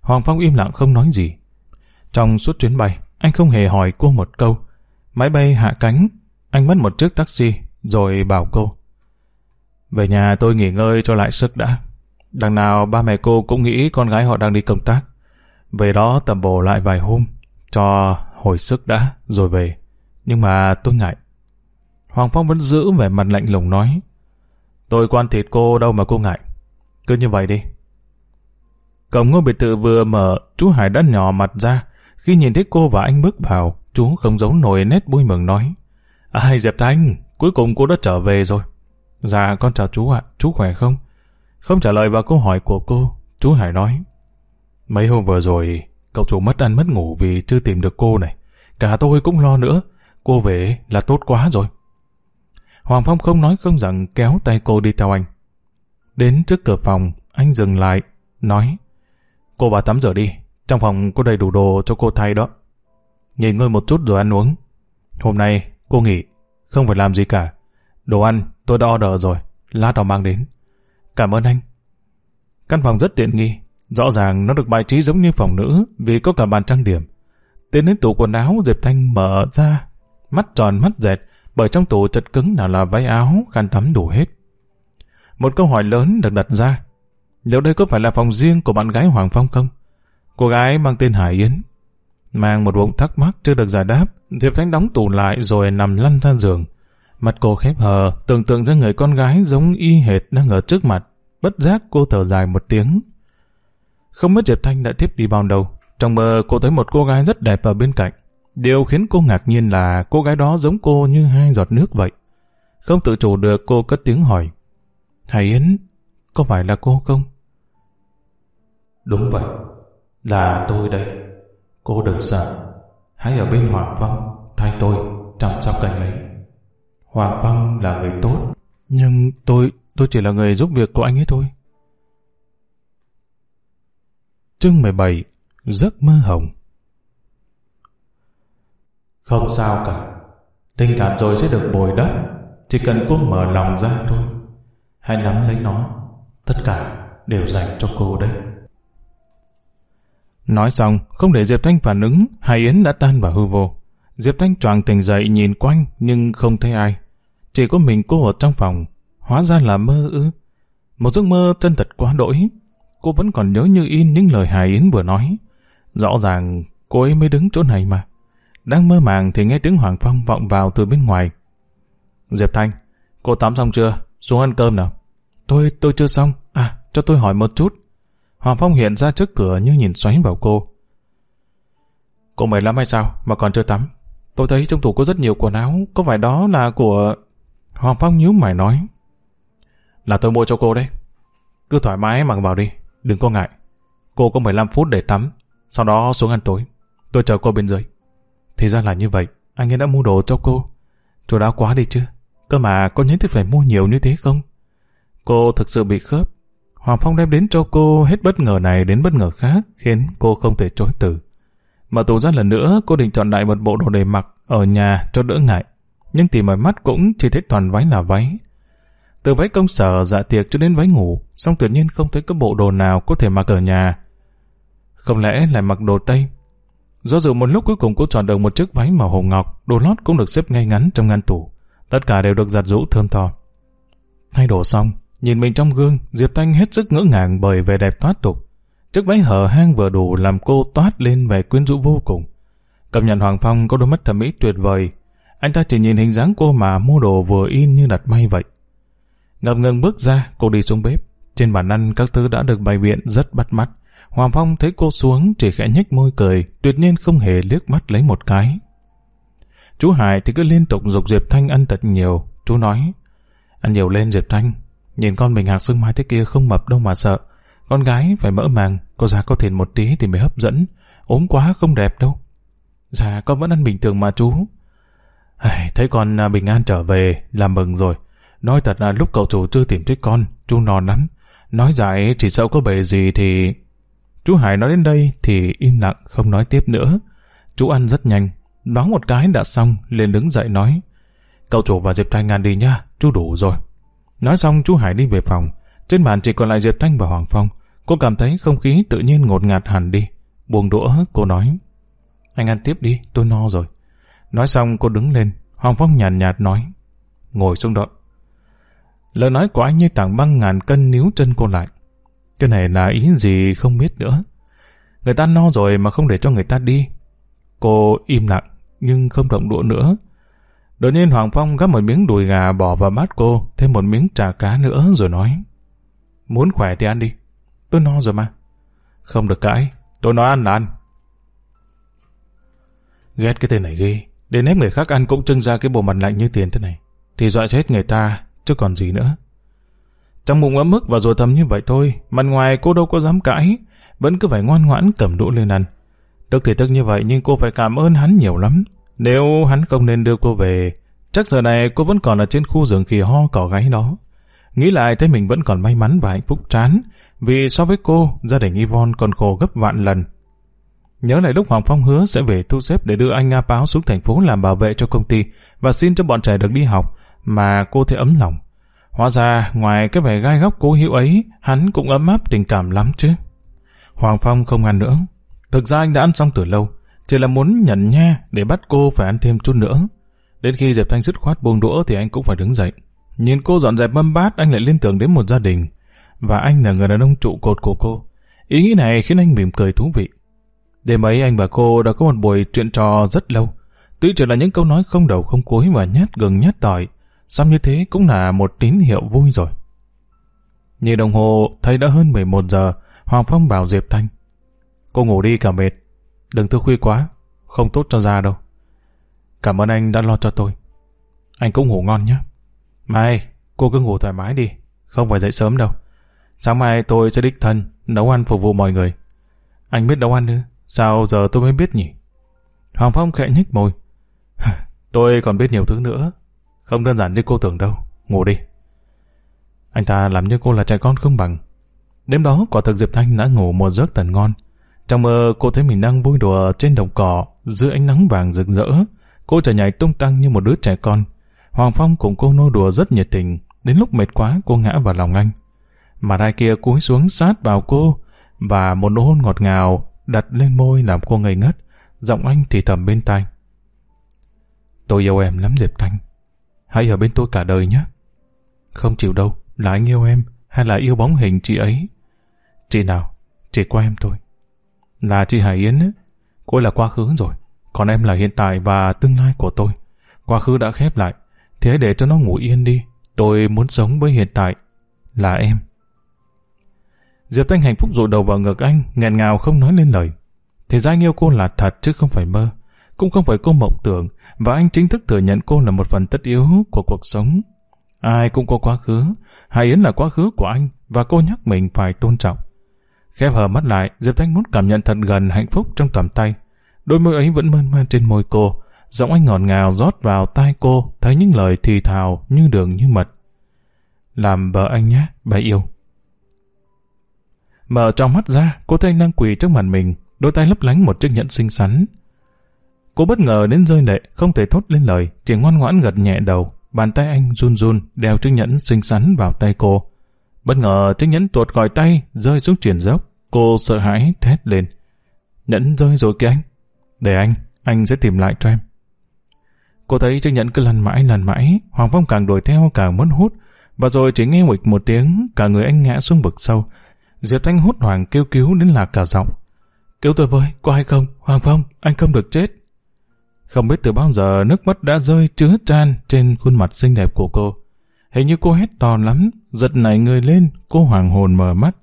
Hoàng Phong im lặng không nói gì. Trong suốt chuyến bay, anh không hề hỏi cô một câu. Máy bay hạ cánh, anh mất một chiếc taxi, rồi bảo cô. Về nhà tôi nghỉ ngơi cho lại sức đã. Đằng nào ba mẹ cô cũng nghĩ con gái họ đang đi công tác. Về đó tầm bổ lại vài hôm, cho hồi sức đã, rồi về. Nhưng mà tôi ngại. Hoàng Phong vẫn giữ vẻ mặt lạnh lùng nói. Tôi quan thịt cô đâu mà cô ngại. Cứ như vậy đi. Cổng ngôi biệt thự vừa mở, chú Hải đã nhỏ mặt ra. Khi nhìn thấy cô và anh bước vào, chú không giấu nổi nét vui mừng nói. Ai Diệp Thanh, cuối cùng cô đã trở về rồi. Dạ, con chào chú ạ, chú khỏe không? Không trả lời vào câu hỏi của cô, chú Hải nói. Mấy hôm vừa rồi, cậu chủ mất ăn mất ngủ vì chưa tìm được cô này. Cả tôi cũng lo nữa. Cô về là tốt quá rồi. Hoàng Phong không nói không rằng kéo tay cô đi theo anh. Đến trước cửa phòng, anh dừng lại, nói Cô vào tắm rửa đi, trong phòng có đầy đủ đồ cho cô thay đó. Nghỉ ngơi một chút rồi ăn uống. Hôm nay cô nghỉ, không phải làm gì cả. Đồ ăn tôi đã order rồi, lát nào mang đến. Cảm ơn anh. Căn phòng rất tiện nghi, rõ ràng nó được bài trí giống như phòng nữ vì có cả bàn trang điểm. Tiến đến tủ quần áo Diệp Thanh mở ra, mắt tròn mắt dẹt, bởi trong tủ chật cứng nào là váy áo, khăn tắm đủ hết. Một câu hỏi lớn được đặt ra. Liệu đây có phải là phòng riêng của bạn gái Hoàng Phong không? Cô gái mang tên Hải Yến. Mang một bụng thắc mắc chưa được giải đáp, Diệp Thanh đóng tủ lại rồi nằm lăn ra giường. Mặt cô khép hờ, tưởng tượng ra người con gái giống y hệt đang ở trước mặt. Bất giác cô thở dài một tiếng. Không biết Diệp Thanh đã tiếp đi bao đầu. Trong mơ cô thấy một cô gái rất đẹp ở bên cạnh. Điều khiến cô ngạc nhiên là cô gái đó giống cô như hai giọt nước vậy. Không tự chủ được cô cất tiếng hỏi. Hải Yến, có phải là cô không? Đúng vậy, là tôi đây. Cô đừng sợ, hãy ở bên Hoàng Phong thay tôi chăm sóc anh ấy. Hoàng Phong là người tốt, nhưng tôi tôi chỉ là người giúp việc của anh ấy thôi. Chương 17 Giấc mơ hồng Không sao cả, tình cảm rồi sẽ được bồi đắp, chỉ cần cô mở lòng ra thôi. Hãy nắm lấy nó, tất cả đều dành cho cô đấy. Nói xong, không để Diệp Thanh phản ứng, Hải Yến đã tan vào hư vô. Diệp Thanh choàng tỉnh dậy nhìn quanh nhưng không thấy ai. Chỉ có mình cô ở trong phòng. Hóa ra là mơ ư. Một giấc mơ chân thật quá đỗi. Cô vẫn còn nhớ như in những lời Hải Yến vừa nói. Rõ ràng cô ấy mới đứng chỗ này mà. Đang mơ màng thì nghe tiếng Hoàng Phong vọng vào từ bên ngoài. Diệp Thanh, cô tắm xong chưa? Xuống ăn cơm nào. Tôi, tôi chưa xong. À, cho tôi hỏi một chút. Hoàng Phong hiện ra trước cửa như nhìn xoáy vào cô. Cô mệt lắm hay sao mà còn chưa tắm? Tôi thấy trong tủ có rất nhiều quần áo, có phải đó là của... Hoàng Phong nhíu mày nói. Là tôi mua cho cô đấy. Cứ thoải mái mặc vào đi, đừng có ngại. Cô có 15 phút để tắm, sau đó xuống ăn tối. Tôi chờ cô bên dưới. Thì ra là như vậy, anh ấy đã mua đồ cho cô. Chỗ đáo quá đi chứ. Cơ mà có nhất thiết phải mua nhiều như thế không? Cô thực sự bị khớp, Hoàng Phong đem đến cho cô hết bất ngờ này đến bất ngờ khác, khiến cô không thể chối từ. Mở tủ ra lần nữa, cô định chọn lại một bộ đồ để mặc ở nhà cho đỡ ngại. Nhưng tìm ở mắt cũng chỉ thấy toàn váy là váy. Từ váy công sở dạ tiệc cho đến váy ngủ, song tự nhiên không thấy có bộ đồ nào có thể mặc ở nhà. Không lẽ lại mặc đồ Tây? Do dự một lúc cuối cùng cô chọn được một chiếc váy màu hồng ngọc, đồ lót cũng được xếp ngay ngắn trong ngăn tủ. Tất cả đều được giặt rũ thơm tho. Thay đồ xong, Nhìn mình trong gương, Diệp Thanh hết sức ngỡ ngàng bởi vẻ đẹp thoát tục. Chiếc váy hở hang vừa đủ làm cô toát lên vẻ quyến rũ vô cùng. Cầm nhận Hoàng Phong có đôi mắt thẩm mỹ tuyệt vời. Anh ta chỉ nhìn hình dáng cô mà mua đồ vừa in như đặt may vậy. Ngập ngừng bước ra, cô đi xuống bếp. Trên bàn ăn các thứ đã được bày biện rất bắt mắt. Hoàng Phong thấy cô xuống chỉ khẽ nhếch môi cười, tuyệt nhiên không hề liếc mắt lấy một cái. Chú Hải thì cứ liên tục dục Diệp Thanh ăn thật nhiều. Chú nói, ăn nhiều lên Diệp Thanh, nhìn con mình hàng xương mai thế kia không mập đâu mà sợ. Con gái phải mỡ màng, có già có thịt một tí thì mới hấp dẫn, ốm quá không đẹp đâu. Dạ, con vẫn ăn bình thường mà chú. Ai, thấy con à, bình an trở về là mừng rồi. Nói thật là lúc cậu chủ chưa tìm thấy con, chú non lắm. Nói dại chỉ sợ có bề gì thì... Chú Hải nói đến đây thì im lặng không nói tiếp nữa. Chú ăn rất nhanh, đoán một cái đã xong, liền đứng dậy nói. Cậu chủ và Diệp Thanh ngàn đi nha, chú đủ rồi. Nói xong chú Hải đi về phòng. Trên bàn chỉ còn lại Diệp Thanh và Hoàng Phong. Cô cảm thấy không khí tự nhiên ngột ngạt hẳn đi. Buông đũa, cô nói. Anh ăn tiếp đi, tôi no rồi. Nói xong cô đứng lên. Hoàng Phong nhàn nhạt, nhạt nói. Ngồi xuống đó. Lời nói của anh như tảng băng ngàn cân níu chân cô lại. Cái này là ý gì không biết nữa. Người ta no rồi mà không để cho người ta đi. Cô im lặng, nhưng không động đũa nữa. Đột nhiên Hoàng Phong gắp một miếng đùi gà bỏ vào bát cô, thêm một miếng chả cá nữa rồi nói. Muốn khỏe thì ăn đi. Tôi no rồi mà. Không được cãi, tôi nói ăn là ăn. Ghét cái tên này ghê. Đến ép người khác ăn cũng trưng ra cái bộ mặt lạnh như tiền thế này. Thì dọa chết người ta, chứ còn gì nữa. Trong bụng ấm mức và rồi thầm như vậy thôi, mặt ngoài cô đâu có dám cãi, vẫn cứ phải ngoan ngoãn cầm đũa lên ăn. Tức thì tức như vậy nhưng cô phải cảm ơn hắn nhiều lắm. Nếu hắn không nên đưa cô về, chắc giờ này cô vẫn còn ở trên khu rừng kỳ ho cỏ gáy đó. Nghĩ lại thấy mình vẫn còn may mắn và hạnh phúc chán, vì so với cô, gia đình Yvonne còn khổ gấp vạn lần. Nhớ lại lúc Hoàng Phong hứa sẽ về thu xếp để đưa anh Nga Báo xuống thành phố làm bảo vệ cho công ty và xin cho bọn trẻ được đi học, mà cô thấy ấm lòng. Hóa ra, ngoài cái vẻ gai góc cố hữu ấy, hắn cũng ấm áp tình cảm lắm chứ. Hoàng Phong không ăn nữa, Thực ra anh đã ăn xong từ lâu, chỉ là muốn nhận nha để bắt cô phải ăn thêm chút nữa. Đến khi Diệp Thanh dứt khoát buông đũa thì anh cũng phải đứng dậy. Nhìn cô dọn dẹp mâm bát anh lại liên tưởng đến một gia đình. Và anh là người đàn ông trụ cột của cô. Ý nghĩ này khiến anh mỉm cười thú vị. Đêm ấy anh và cô đã có một buổi chuyện trò rất lâu. Tuy chỉ là những câu nói không đầu không cuối và nhát gừng nhát tỏi. Xong như thế cũng là một tín hiệu vui rồi. Nhìn đồng hồ thấy đã hơn 11 giờ, Hoàng Phong bảo Diệp Thanh. Cô ngủ đi cả mệt. Đừng thức khuya quá, không tốt cho da đâu. Cảm ơn anh đã lo cho tôi. Anh cũng ngủ ngon nhé. Mai, cô cứ ngủ thoải mái đi, không phải dậy sớm đâu. Sáng mai tôi sẽ đích thân nấu ăn phục vụ mọi người. Anh biết nấu ăn ư? Sao giờ tôi mới biết nhỉ? Hoàng Phong khẽ nhích môi. tôi còn biết nhiều thứ nữa. Không đơn giản như cô tưởng đâu. Ngủ đi. Anh ta làm như cô là trẻ con không bằng. Đêm đó quả thực Diệp Thanh đã ngủ một giấc tần ngon. Trong mơ cô thấy mình đang vui đùa trên đồng cỏ dưới ánh nắng vàng rực rỡ. Cô trở nhảy tung tăng như một đứa trẻ con. Hoàng Phong cùng cô nô đùa rất nhiệt tình. Đến lúc mệt quá cô ngã vào lòng anh. Mà ai kia cúi xuống sát vào cô và một nụ hôn ngọt ngào đặt lên môi làm cô ngây ngất. Giọng anh thì thầm bên tai. Tôi yêu em lắm Diệp Thanh. Hãy ở bên tôi cả đời nhé. Không chịu đâu, là anh yêu em hay là yêu bóng hình chị ấy. Chị nào, chỉ qua em thôi. Là chị Hải Yến ấy. Cô là quá khứ rồi. Còn em là hiện tại và tương lai của tôi. Quá khứ đã khép lại. Thế để cho nó ngủ yên đi. Tôi muốn sống với hiện tại. Là em. Diệp Thanh hạnh phúc rụi đầu vào ngực anh, nghẹn ngào không nói lên lời. Thì ra anh yêu cô là thật chứ không phải mơ. Cũng không phải cô mộng tưởng, và anh chính thức thừa nhận cô là một phần tất yếu của cuộc sống. Ai cũng có quá khứ, Hải Yến là quá khứ của anh, và cô nhắc mình phải tôn trọng. Khép hờ mắt lại, Diệp Thanh muốn cảm nhận thật gần hạnh phúc trong tầm tay. Đôi môi ấy vẫn mơn man trên môi cô, giọng anh ngọt ngào rót vào tai cô, thấy những lời thì thào như đường như mật. Làm vợ anh nhé, bà yêu. Mở trong mắt ra, cô thấy anh đang quỳ trước mặt mình, đôi tay lấp lánh một chiếc nhẫn xinh xắn. Cô bất ngờ đến rơi lệ, không thể thốt lên lời, chỉ ngoan ngoãn gật nhẹ đầu, bàn tay anh run run đeo chiếc nhẫn xinh xắn vào tay cô. Bất ngờ chiếc nhẫn tuột khỏi tay, rơi xuống chuyển dốc. Cô sợ hãi thét lên. Nhẫn rơi rồi kìa anh. Để anh, anh sẽ tìm lại cho em. Cô thấy chiếc nhẫn cứ lăn mãi lăn mãi, Hoàng Phong càng đuổi theo càng muốn hút, và rồi chỉ nghe nguịch một tiếng, cả người anh ngã xuống vực sâu. Diệp Thanh hút hoàng kêu cứu đến lạc cả giọng. Cứu tôi với, có hay không? Hoàng Phong, anh không được chết. Không biết từ bao giờ nước mắt đã rơi chứa chan trên khuôn mặt xinh đẹp của cô. Hình như cô hét to lắm, giật nảy người lên, cô hoàng hồn mở mắt.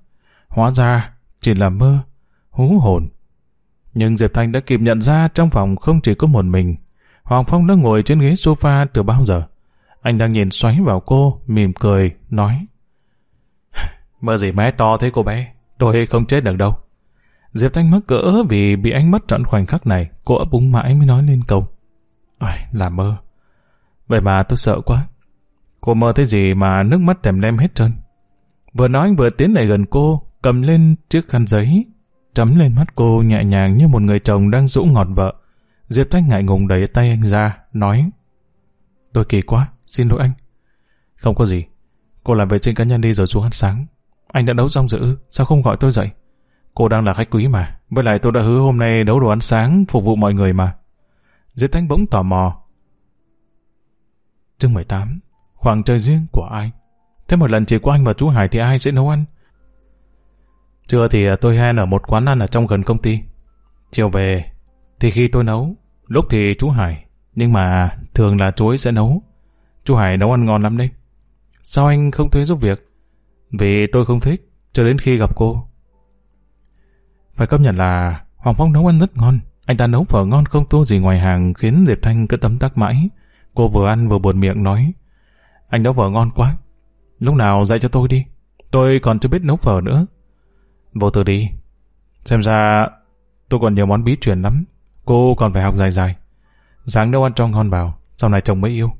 Hóa ra, chỉ là mơ. hú hồn. Nhưng Diệp Thanh đã kịp nhận ra trong phòng không chỉ có một mình. Hoàng Phong đã ngồi trên ghế sofa từ bao giờ. Anh đang nhìn xoáy vào cô, mỉm cười, nói. Mơ gì mé to thế cô bé, tôi không chết được đâu. Diệp Thanh mắc cỡ vì bị anh mất trọn khoảnh khắc này, cô ấp úng mãi mới nói lên câu. Ôi, là mơ. Vậy mà tôi sợ quá. Cô mơ thấy gì mà nước mắt tèm lem hết trơn. Vừa nói anh vừa tiến lại gần cô, cầm lên chiếc khăn giấy, chấm lên mắt cô nhẹ nhàng như một người chồng đang rũ ngọt vợ. Diệp Thanh ngại ngùng đẩy tay anh ra, nói Tôi kỳ quá, xin lỗi anh. Không có gì. Cô làm vệ sinh cá nhân đi rồi xuống ăn sáng. Anh đã nấu xong rồi ư, sao không gọi tôi dậy? Cô đang là khách quý mà. Với lại tôi đã hứa hôm nay nấu đồ ăn sáng phục vụ mọi người mà. Diệp Thanh bỗng tò mò. Chương 18 Khoảng trời riêng của ai? Thế một lần chỉ có anh và chú Hải thì ai sẽ nấu ăn? Trưa thì à, tôi hẹn ở một quán ăn ở trong gần công ty. Chiều về thì khi tôi nấu, lúc thì chú Hải, nhưng mà thường là chú ấy sẽ nấu. Chú Hải nấu ăn ngon lắm đấy. Sao anh không thuê giúp việc? Vì tôi không thích, cho đến khi gặp cô. Phải công nhận là Hoàng Phong nấu ăn rất ngon. Anh ta nấu phở ngon không thua gì ngoài hàng khiến Diệp Thanh cứ tấm tắc mãi. Cô vừa ăn vừa buồn miệng nói. Anh nấu phở ngon quá. Lúc nào dạy cho tôi đi. Tôi còn chưa biết nấu phở nữa. Vô tư đi. Xem ra tôi còn nhiều món bí truyền lắm. Cô còn phải học dài dài. Sáng nấu ăn cho ngon vào. Sau này chồng mới yêu.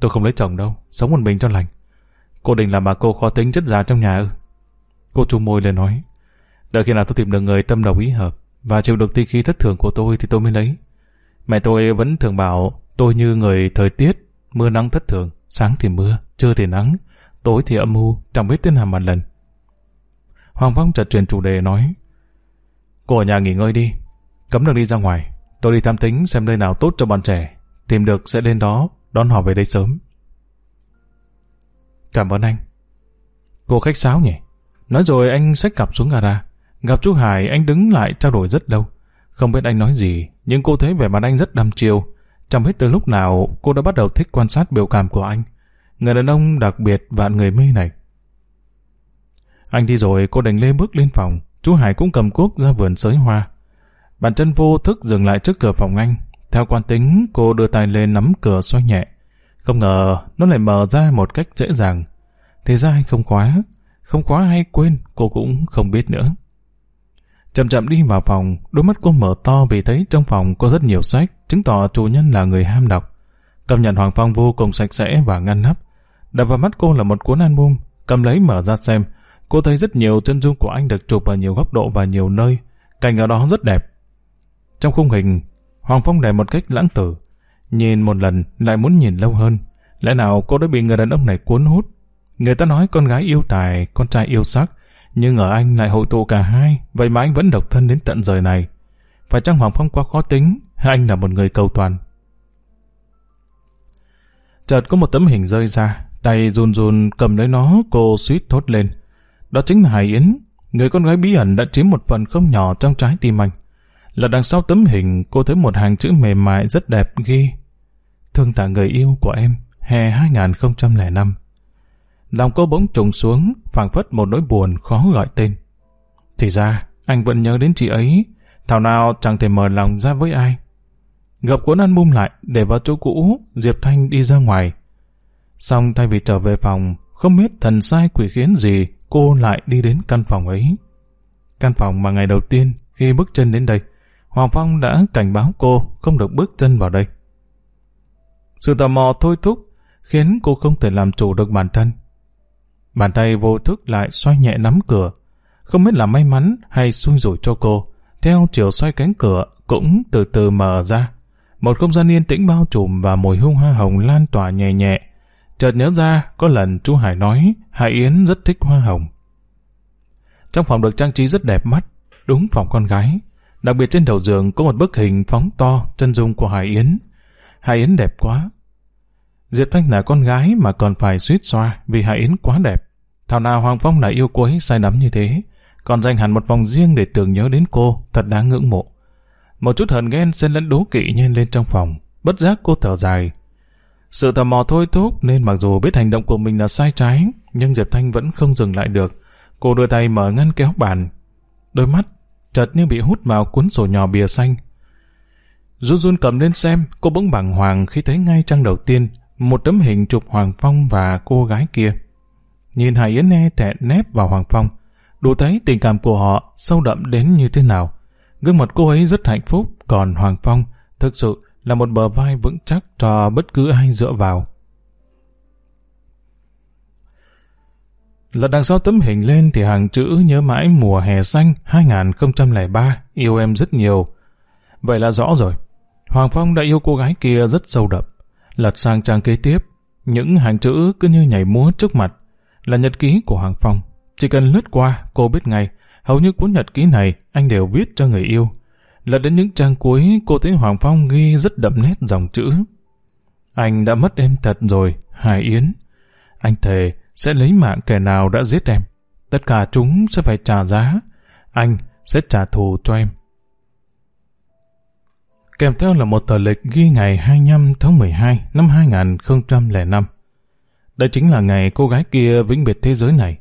tôi không lấy chồng đâu. Sống một mình cho lành. Cô định làm bà cô khó tính chất già trong nhà ư? Cô chu môi lên nói. Đợi khi nào tôi tìm được người tâm đầu ý hợp và chịu được ti khí thất thường của tôi thì tôi mới lấy. Mẹ tôi vẫn thường bảo tôi như người thời tiết, mưa nắng thất thường, sáng thì mưa, trưa thì nắng, tối thì âm u, chẳng biết tên nào một lần. Hoàng Phong chợt truyền chủ đề nói Cô ở nhà nghỉ ngơi đi, cấm được đi ra ngoài. Tôi đi tham tính xem nơi nào tốt cho bọn trẻ, tìm được sẽ lên đó, đón họ về đây sớm. Cảm ơn anh. Cô khách sáo nhỉ? Nói rồi anh xách cặp xuống gara. Gặp chú Hải anh đứng lại trao đổi rất lâu. Không biết anh nói gì, nhưng cô thấy vẻ mặt anh rất đăm chiêu. Chẳng biết từ lúc nào cô đã bắt đầu thích quan sát biểu cảm của anh. Người đàn ông đặc biệt và người mê này. Anh đi rồi cô đành lê bước lên phòng. Chú Hải cũng cầm cuốc ra vườn sới hoa. Bàn chân vô thức dừng lại trước cửa phòng anh. Theo quan tính, cô đưa tay lên nắm cửa xoay nhẹ. Không ngờ nó lại mở ra một cách dễ dàng. Thì ra anh không khóa. Không khóa hay quên, cô cũng không biết nữa. Chậm chậm đi vào phòng, đôi mắt cô mở to vì thấy trong phòng có rất nhiều sách, chứng tỏ chủ nhân là người ham đọc. Cầm nhận Hoàng Phong vô cùng sạch sẽ và ngăn nắp. Đập vào mắt cô là một cuốn album, cầm lấy mở ra xem. Cô thấy rất nhiều chân dung của anh được chụp ở nhiều góc độ và nhiều nơi. Cảnh ở đó rất đẹp. Trong khung hình, Hoàng Phong đẹp một cách lãng tử. Nhìn một lần lại muốn nhìn lâu hơn. Lẽ nào cô đã bị người đàn ông này cuốn hút? Người ta nói con gái yêu tài, con trai yêu sắc. Nhưng ở anh lại hội tụ cả hai, vậy mà anh vẫn độc thân đến tận giờ này. Phải chăng Hoàng Phong quá khó tính, hay anh là một người cầu toàn? Chợt có một tấm hình rơi ra, tay run run cầm lấy nó, cô suýt thốt lên. Đó chính là Hải Yến, người con gái bí ẩn đã chiếm một phần không nhỏ trong trái tim anh. Là đằng sau tấm hình, cô thấy một hàng chữ mềm mại rất đẹp ghi. Thương tạ người yêu của em, hè 2005. Lòng cô bỗng trùng xuống, phảng phất một nỗi buồn khó gọi tên. Thì ra, anh vẫn nhớ đến chị ấy, thảo nào chẳng thể mở lòng ra với ai. Gập cuốn album lại để vào chỗ cũ, Diệp Thanh đi ra ngoài. Xong thay vì trở về phòng, không biết thần sai quỷ khiến gì, cô lại đi đến căn phòng ấy. Căn phòng mà ngày đầu tiên khi bước chân đến đây, Hoàng Phong đã cảnh báo cô không được bước chân vào đây. Sự tò mò thôi thúc khiến cô không thể làm chủ được bản thân. Bàn tay vô thức lại xoay nhẹ nắm cửa. Không biết là may mắn hay xui rủi cho cô. Theo chiều xoay cánh cửa cũng từ từ mở ra. Một không gian yên tĩnh bao trùm và mùi hương hoa hồng lan tỏa nhẹ nhẹ. Chợt nhớ ra có lần chú Hải nói Hải Yến rất thích hoa hồng. Trong phòng được trang trí rất đẹp mắt, đúng phòng con gái. Đặc biệt trên đầu giường có một bức hình phóng to chân dung của Hải Yến. Hải Yến đẹp quá. Diệp Thanh là con gái mà còn phải suýt xoa vì Hải Yến quá đẹp. Thảo nào Hoàng Phong lại yêu cô ấy say đắm như thế, còn dành hẳn một vòng riêng để tưởng nhớ đến cô, thật đáng ngưỡng mộ. Một chút hờn ghen xen lẫn đố kỵ nhen lên trong phòng, bất giác cô thở dài. Sự tò mò thôi thúc nên mặc dù biết hành động của mình là sai trái, nhưng Diệp Thanh vẫn không dừng lại được. Cô đưa tay mở ngăn kéo bàn. Đôi mắt chợt như bị hút vào cuốn sổ nhỏ bìa xanh. Run run cầm lên xem, cô bỗng bàng hoàng khi thấy ngay trang đầu tiên một tấm hình chụp Hoàng Phong và cô gái kia. Nhìn Hải Yến e tẹn nép vào Hoàng Phong, đủ thấy tình cảm của họ sâu đậm đến như thế nào. Gương mặt cô ấy rất hạnh phúc, còn Hoàng Phong thực sự là một bờ vai vững chắc cho bất cứ ai dựa vào. Lật đằng sau tấm hình lên thì hàng chữ nhớ mãi mùa hè xanh 2003, yêu em rất nhiều. Vậy là rõ rồi. Hoàng Phong đã yêu cô gái kia rất sâu đậm. Lật sang trang kế tiếp, những hàng chữ cứ như nhảy múa trước mặt. Là nhật ký của Hoàng Phong. Chỉ cần lướt qua, cô biết ngay, hầu như cuốn nhật ký này anh đều viết cho người yêu. Lật đến những trang cuối, cô thấy Hoàng Phong ghi rất đậm nét dòng chữ. Anh đã mất em thật rồi, Hải Yến. Anh thề sẽ lấy mạng kẻ nào đã giết em. Tất cả chúng sẽ phải trả giá. Anh sẽ trả thù cho em. Kèm theo là một tờ lịch ghi ngày 25 tháng 12 năm 2005. Đây chính là ngày cô gái kia vĩnh biệt thế giới này.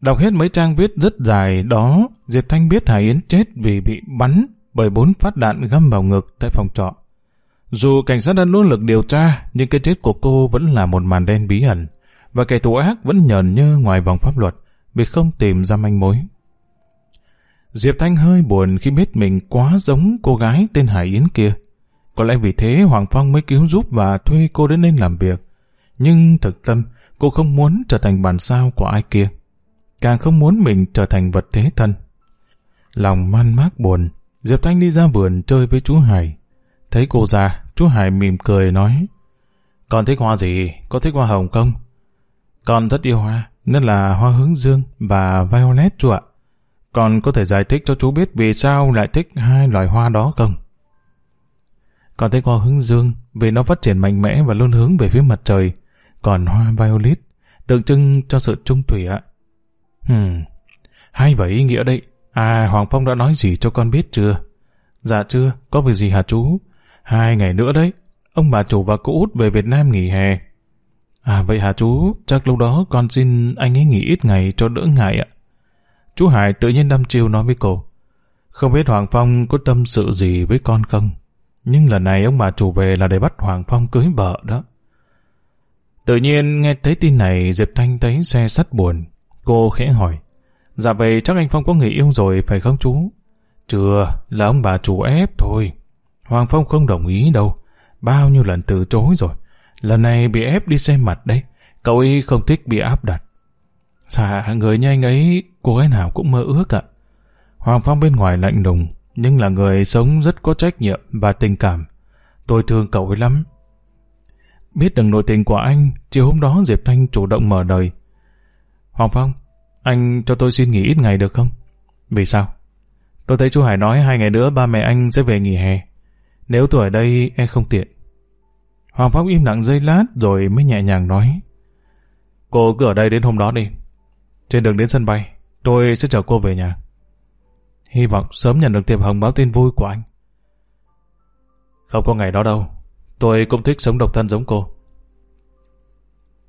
Đọc hết mấy trang viết rất dài đó, Diệp Thanh biết Hải Yến chết vì bị bắn bởi bốn phát đạn găm vào ngực tại phòng trọ. Dù cảnh sát đã nỗ lực điều tra, nhưng cái chết của cô vẫn là một màn đen bí ẩn, và kẻ thù ác vẫn nhờn nhơ ngoài vòng pháp luật vì không tìm ra manh mối. Diệp Thanh hơi buồn khi biết mình quá giống cô gái tên Hải Yến kia. Có lẽ vì thế Hoàng Phong mới cứu giúp và thuê cô đến đây làm việc. Nhưng thực tâm, cô không muốn trở thành bản sao của ai kia. Càng không muốn mình trở thành vật thế thân. Lòng man mác buồn, Diệp Thanh đi ra vườn chơi với chú Hải. Thấy cô ra, chú Hải mỉm cười nói Con thích hoa gì? Có thích hoa hồng không? Con rất yêu hoa, nên là hoa hướng dương và violet chú ạ. Con có thể giải thích cho chú biết vì sao lại thích hai loài hoa đó không? Con thích hoa hướng dương vì nó phát triển mạnh mẽ và luôn hướng về phía mặt trời. Còn hoa violet tượng trưng cho sự trung thủy ạ. Hmm, hay và ý nghĩa đấy. À, Hoàng Phong đã nói gì cho con biết chưa? Dạ chưa, có việc gì hả chú? Hai ngày nữa đấy, ông bà chủ và cô út về Việt Nam nghỉ hè. À vậy hả chú, chắc lúc đó con xin anh ấy nghỉ ít ngày cho đỡ ngại ạ. Chú Hải tự nhiên đăm chiêu nói với cô. Không biết Hoàng Phong có tâm sự gì với con không? Nhưng lần này ông bà chủ về là để bắt Hoàng Phong cưới vợ đó. Tự nhiên nghe thấy tin này Diệp Thanh thấy xe sắt buồn. Cô khẽ hỏi. Dạ vậy chắc anh Phong có người yêu rồi phải không chú? Chưa, là ông bà chủ ép thôi. Hoàng Phong không đồng ý đâu. Bao nhiêu lần từ chối rồi. Lần này bị ép đi xem mặt đấy. Cậu ấy không thích bị áp đặt. Dạ, người như anh ấy, cô gái nào cũng mơ ước ạ. Hoàng Phong bên ngoài lạnh lùng, nhưng là người sống rất có trách nhiệm và tình cảm. Tôi thương cậu ấy lắm. Biết được nội tình của anh, chiều hôm đó Diệp Thanh chủ động mở đời. Hoàng Phong, anh cho tôi xin nghỉ ít ngày được không? Vì sao? Tôi thấy chú Hải nói hai ngày nữa ba mẹ anh sẽ về nghỉ hè. Nếu tôi ở đây em không tiện. Hoàng Phong im lặng giây lát rồi mới nhẹ nhàng nói. Cô cứ ở đây đến hôm đó đi. Trên đường đến sân bay, tôi sẽ chở cô về nhà. Hy vọng sớm nhận được tiệp hồng báo tin vui của anh. Không có ngày đó đâu. Tôi cũng thích sống độc thân giống cô.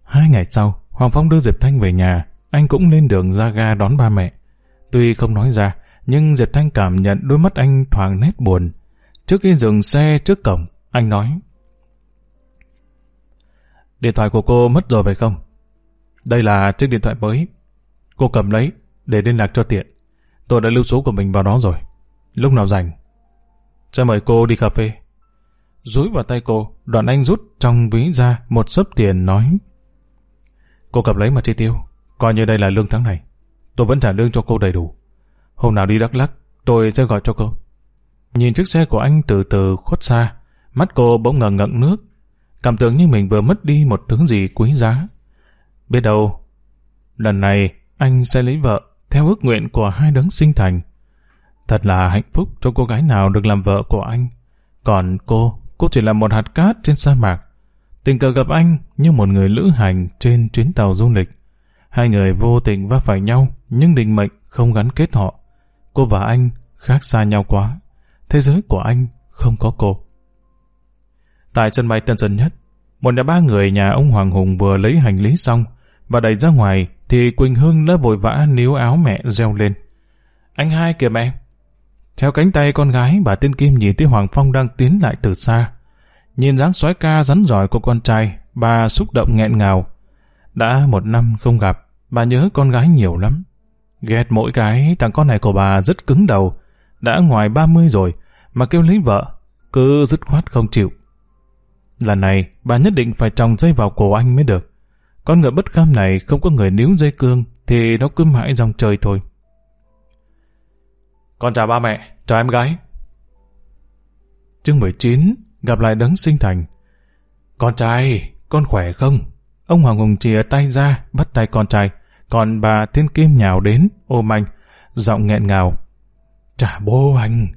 Hai ngày sau, Hoàng Phong đưa Diệp Thanh về nhà. Anh cũng lên đường ra ga đón ba mẹ. Tuy không nói ra, nhưng Diệp Thanh cảm nhận đôi mắt anh thoáng nét buồn. Trước khi dừng xe trước cổng, anh nói Điện thoại của cô mất rồi phải không? Đây là chiếc điện thoại mới. Cô cầm lấy để liên lạc cho tiện. Tôi đã lưu số của mình vào đó rồi. Lúc nào rảnh, sẽ mời cô đi cà phê. Rúi vào tay cô, đoạn anh rút trong ví ra một sấp tiền nói. Cô cầm lấy mà chi tiêu, coi như đây là lương tháng này. Tôi vẫn trả lương cho cô đầy đủ. Hôm nào đi Đắk lắc, tôi sẽ gọi cho cô. Nhìn chiếc xe của anh từ từ khuất xa, mắt cô bỗng ngần ngận nước, cảm tưởng như mình vừa mất đi một thứ gì quý giá. Biết đâu, lần này anh sẽ lấy vợ theo ước nguyện của hai đấng sinh thành. Thật là hạnh phúc cho cô gái nào được làm vợ của anh. Còn cô, cô chỉ là một hạt cát trên sa mạc. Tình cờ gặp anh như một người lữ hành trên chuyến tàu du lịch. Hai người vô tình va phải nhau, nhưng định mệnh không gắn kết họ. Cô và anh khác xa nhau quá. Thế giới của anh không có cô. Tại sân bay Tân Sơn Nhất, một nhà ba người nhà ông Hoàng Hùng vừa lấy hành lý xong và đẩy ra ngoài thì Quỳnh Hương đã vội vã níu áo mẹ reo lên. Anh hai kìa mẹ. Theo cánh tay con gái, bà Tiên Kim nhìn thấy Hoàng Phong đang tiến lại từ xa. Nhìn dáng xoái ca rắn giỏi của con trai, bà xúc động nghẹn ngào. Đã một năm không gặp, bà nhớ con gái nhiều lắm. Ghét mỗi cái, thằng con này của bà rất cứng đầu. Đã ngoài 30 rồi, mà kêu lấy vợ, cứ dứt khoát không chịu. Lần này, bà nhất định phải tròng dây vào cổ anh mới được. Con ngựa bất kham này không có người níu dây cương, thì nó cứ mãi dòng trời thôi. Con chào ba mẹ, chào em gái. Chương 19, gặp lại đấng sinh thành. Con trai, con khỏe không? Ông Hoàng Hùng chìa tay ra, bắt tay con trai, còn bà Thiên Kim nhào đến, ôm anh, giọng nghẹn ngào. Chả bố anh,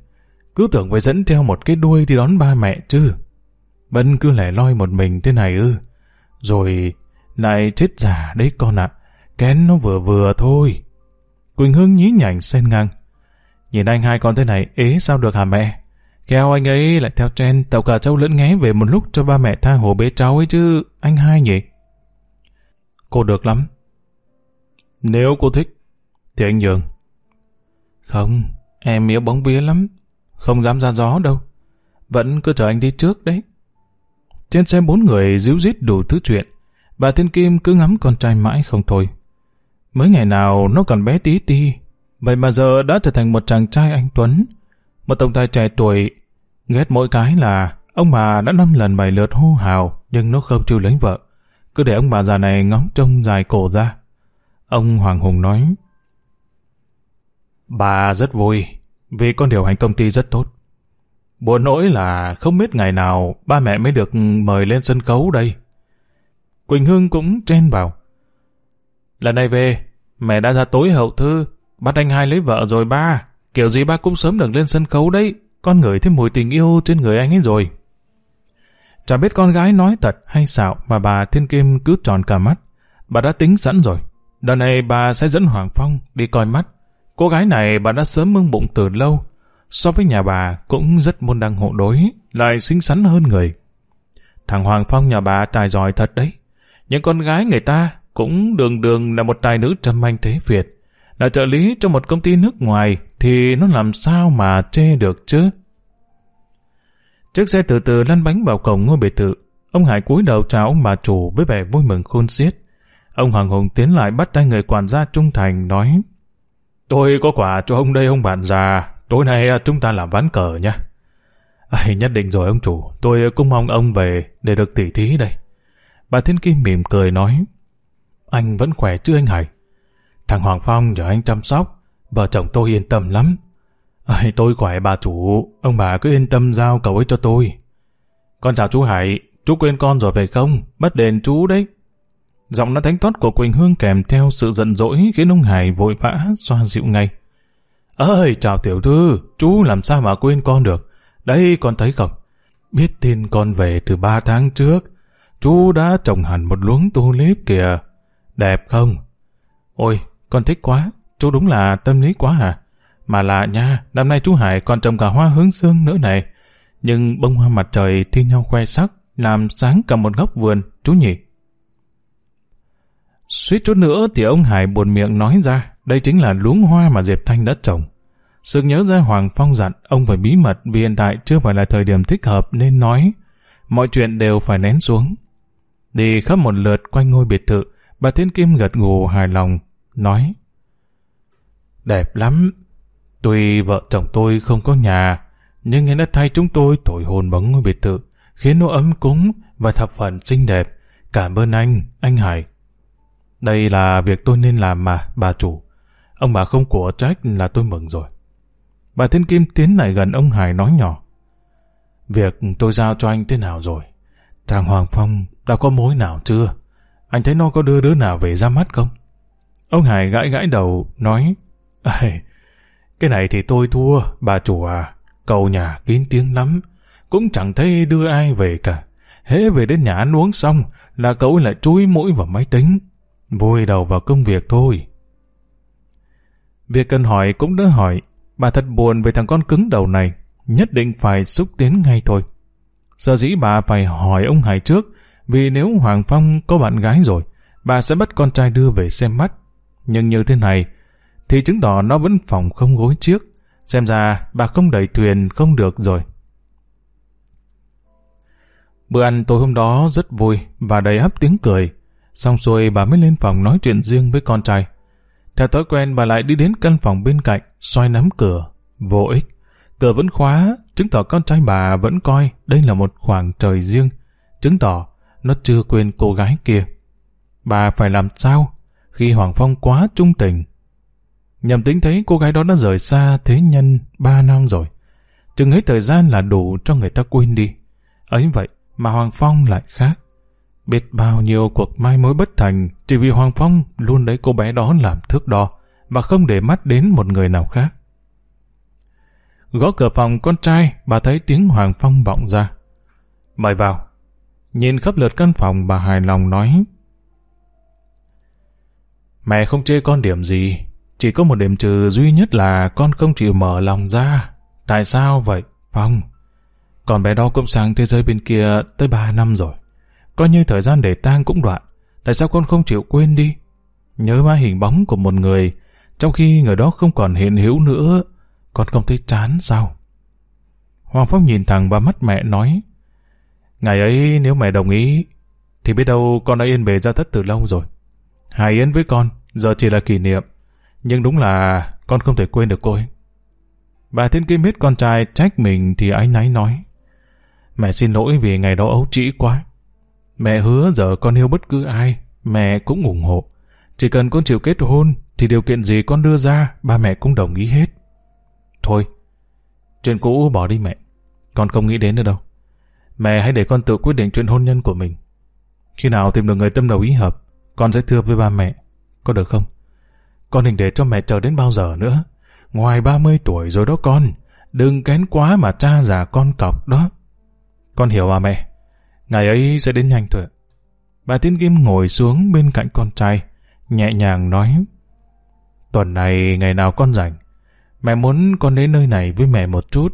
cứ tưởng phải dẫn theo một cái đuôi đi đón ba mẹ chứ. Vẫn cứ lẻ loi một mình thế này ư. Rồi lại chết giả đấy con ạ. Kén nó vừa vừa thôi. Quỳnh Hương nhí nhảnh xen ngang. Nhìn anh hai con thế này, ế sao được hả mẹ? Kéo anh ấy lại theo trend tàu cả cháu lẫn nghé về một lúc cho ba mẹ tha hồ bế cháu ấy chứ, anh hai nhỉ? Cô được lắm. Nếu cô thích, thì anh nhường. Không, em yếu bóng vía lắm, không dám ra gió đâu. Vẫn cứ chờ anh đi trước đấy. Trên xe bốn người díu dít đủ thứ chuyện. Bà Thiên Kim cứ ngắm con trai mãi không thôi. Mới ngày nào nó còn bé tí ti, vậy mà giờ đã trở thành một chàng trai anh Tuấn. Một tổng tài trẻ tuổi, ghét mỗi cái là ông bà đã năm lần bảy lượt hô hào nhưng nó không chịu lấy vợ. Cứ để ông bà già này ngóng trông dài cổ ra. Ông Hoàng Hùng nói, Bà rất vui, vì con điều hành công ty rất tốt. Buồn nỗi là không biết ngày nào ba mẹ mới được mời lên sân khấu đây. Quỳnh Hương cũng chen vào. Lần này về, mẹ đã ra tối hậu thư, bắt anh hai lấy vợ rồi ba. Kiểu gì ba cũng sớm được lên sân khấu đấy, con ngửi thêm mùi tình yêu trên người anh ấy rồi. Chả biết con gái nói thật hay xạo mà bà Thiên Kim cứ tròn cả mắt. Bà đã tính sẵn rồi. Đợt này bà sẽ dẫn Hoàng Phong đi coi mắt. Cô gái này bà đã sớm mưng bụng từ lâu. So với nhà bà cũng rất môn đăng hộ đối, lại xinh xắn hơn người. Thằng Hoàng Phong nhà bà tài giỏi thật đấy. Những con gái người ta cũng đường đường là một tài nữ trầm anh thế Việt. Là trợ lý cho một công ty nước ngoài thì nó làm sao mà chê được chứ? Chiếc xe từ từ lăn bánh vào cổng ngôi biệt thự. Ông Hải cúi đầu chào ông bà chủ với vẻ vui mừng khôn xiết. Ông Hoàng Hùng tiến lại bắt tay người quản gia trung thành nói Tôi có quà cho ông đây ông bạn già, tối nay à, chúng ta làm ván cờ nhé. À, nhất định rồi ông chủ, tôi cũng mong ông về để được tỉ thí đây. Bà Thiên Kim mỉm cười nói Anh vẫn khỏe chứ anh Hải? Thằng Hoàng Phong nhờ anh chăm sóc, vợ chồng tôi yên tâm lắm. À, tôi khỏe bà chủ, ông bà cứ yên tâm giao cậu ấy cho tôi. Con chào chú Hải, chú quên con rồi phải không? bất đền chú đấy. Giọng nói thánh tót của Quỳnh Hương kèm theo sự giận dỗi khiến ông Hải vội vã xoa dịu ngay. Ơi, chào tiểu thư, chú làm sao mà quên con được? Đây, con thấy không? Biết tin con về từ ba tháng trước, chú đã trồng hẳn một luống tulip kìa. Đẹp không? Ôi, con thích quá, chú đúng là tâm lý quá à? Mà lạ nha, năm nay chú Hải còn trồng cả hoa hướng dương nữa này. Nhưng bông hoa mặt trời thi nhau khoe sắc, làm sáng cả một góc vườn, chú nhỉ? Suýt chút nữa thì ông Hải buồn miệng nói ra, đây chính là luống hoa mà Diệp Thanh đã trồng. sự nhớ ra Hoàng Phong dặn ông phải bí mật vì hiện tại chưa phải là thời điểm thích hợp nên nói. Mọi chuyện đều phải nén xuống. Đi khắp một lượt quanh ngôi biệt thự, bà Thiên Kim gật gù hài lòng, nói Đẹp lắm. Tuy vợ chồng tôi không có nhà, nhưng nghe đã thay chúng tôi thổi hồn bấm ngôi biệt thự, khiến nó ấm cúng và thập phần xinh đẹp. Cảm ơn anh, anh Hải. Đây là việc tôi nên làm mà, bà chủ. Ông bà không của trách là tôi mừng rồi. Bà Thiên Kim tiến lại gần ông Hải nói nhỏ. Việc tôi giao cho anh thế nào rồi? Thằng Hoàng Phong đã có mối nào chưa? Anh thấy nó có đưa đứa nào về ra mắt không? Ông Hải gãi gãi đầu, nói cái này thì tôi thua, bà chủ à. Cầu nhà kín tiếng lắm, cũng chẳng thấy đưa ai về cả. Hễ về đến nhà ăn uống xong là cậu lại chui mũi vào máy tính. Vui đầu vào công việc thôi. Việc cần hỏi cũng đã hỏi, bà thật buồn về thằng con cứng đầu này, nhất định phải xúc tiến ngay thôi. Sở dĩ bà phải hỏi ông Hải trước, vì nếu Hoàng Phong có bạn gái rồi, bà sẽ bắt con trai đưa về xem mắt. Nhưng như thế này, thì chứng tỏ nó vẫn phòng không gối trước. Xem ra bà không đẩy thuyền không được rồi. Bữa ăn tối hôm đó rất vui và đầy ắp tiếng cười. Xong xuôi bà mới lên phòng nói chuyện riêng với con trai. Theo thói quen bà lại đi đến căn phòng bên cạnh, xoay nắm cửa. Vô ích. Cửa vẫn khóa, chứng tỏ con trai bà vẫn coi đây là một khoảng trời riêng. Chứng tỏ nó chưa quên cô gái kia. Bà phải làm sao khi Hoàng Phong quá trung tình? Nhầm tính thấy cô gái đó đã rời xa thế nhân ba năm rồi. Chừng ấy thời gian là đủ cho người ta quên đi. Ấy vậy mà Hoàng Phong lại khác. Biết bao nhiêu cuộc mai mối bất thành chỉ vì Hoàng Phong luôn lấy cô bé đó làm thước đo và không để mắt đến một người nào khác. Gõ cửa phòng con trai, bà thấy tiếng Hoàng Phong vọng ra. Mời vào. Nhìn khắp lượt căn phòng bà hài lòng nói Mẹ không chê con điểm gì, chỉ có một điểm trừ duy nhất là con không chịu mở lòng ra. Tại sao vậy, Phong? Còn bé đó cũng sang thế giới bên kia tới ba năm rồi. Coi như thời gian để tang cũng đoạn. Tại sao con không chịu quên đi? Nhớ mãi hình bóng của một người, trong khi người đó không còn hiện hữu nữa, con không thấy chán sao? Hoàng Phong nhìn thẳng vào mắt mẹ nói, Ngày ấy nếu mẹ đồng ý, thì biết đâu con đã yên bề ra thất từ lâu rồi. Hài Yên với con, giờ chỉ là kỷ niệm. Nhưng đúng là con không thể quên được cô ấy. Bà Thiên Kim biết con trai trách mình thì ái náy nói. Mẹ xin lỗi vì ngày đó ấu trĩ quá. Mẹ hứa giờ con yêu bất cứ ai, mẹ cũng ủng hộ. Chỉ cần con chịu kết hôn, thì điều kiện gì con đưa ra, ba mẹ cũng đồng ý hết. Thôi, chuyện cũ bỏ đi mẹ. Con không nghĩ đến nữa đâu. Mẹ hãy để con tự quyết định chuyện hôn nhân của mình. Khi nào tìm được người tâm đầu ý hợp, con sẽ thưa với ba mẹ. Có được không? Con định để cho mẹ chờ đến bao giờ nữa. Ngoài 30 tuổi rồi đó con. Đừng kén quá mà cha già con cọc đó. Con hiểu à mẹ? Ngày ấy sẽ đến nhanh thôi. Bà Tiến Kim ngồi xuống bên cạnh con trai, nhẹ nhàng nói. Tuần này ngày nào con rảnh, mẹ muốn con đến nơi này với mẹ một chút.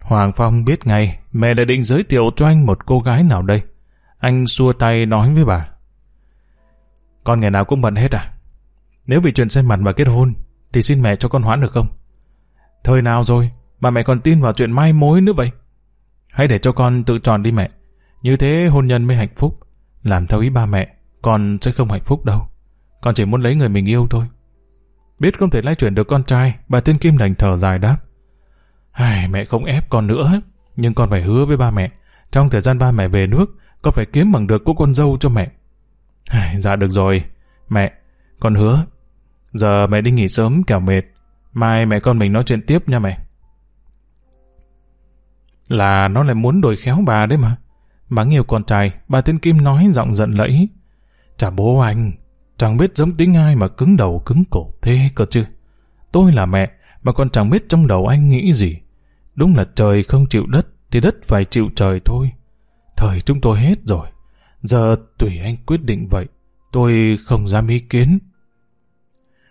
Hoàng Phong biết ngay mẹ đã định giới thiệu cho anh một cô gái nào đây. Anh xua tay nói với bà. Con ngày nào cũng bận hết à? Nếu bị chuyện xem mặt và kết hôn, thì xin mẹ cho con hoãn được không? Thời nào rồi mà mẹ còn tin vào chuyện mai mối nữa vậy? Hãy để cho con tự chọn đi mẹ. Như thế hôn nhân mới hạnh phúc. Làm theo ý ba mẹ, con sẽ không hạnh phúc đâu. Con chỉ muốn lấy người mình yêu thôi. Biết không thể lay chuyển được con trai, bà Tiên Kim đành thở dài đáp. Ai, mẹ không ép con nữa, nhưng con phải hứa với ba mẹ. Trong thời gian ba mẹ về nước, con phải kiếm bằng được cô con dâu cho mẹ. Dạ được rồi, mẹ, con hứa. Giờ mẹ đi nghỉ sớm kẻo mệt. Mai mẹ con mình nói chuyện tiếp nha mẹ. Là nó lại muốn đổi khéo bà đấy mà. Mắng nhiều con trai, bà Tiên Kim nói giọng giận lẫy. Chả bố anh, chẳng biết giống tính ai mà cứng đầu cứng cổ thế cơ chứ. Tôi là mẹ, mà còn chẳng biết trong đầu anh nghĩ gì. Đúng là trời không chịu đất, thì đất phải chịu trời thôi. Thời chúng tôi hết rồi. Giờ tùy anh quyết định vậy. Tôi không dám ý kiến.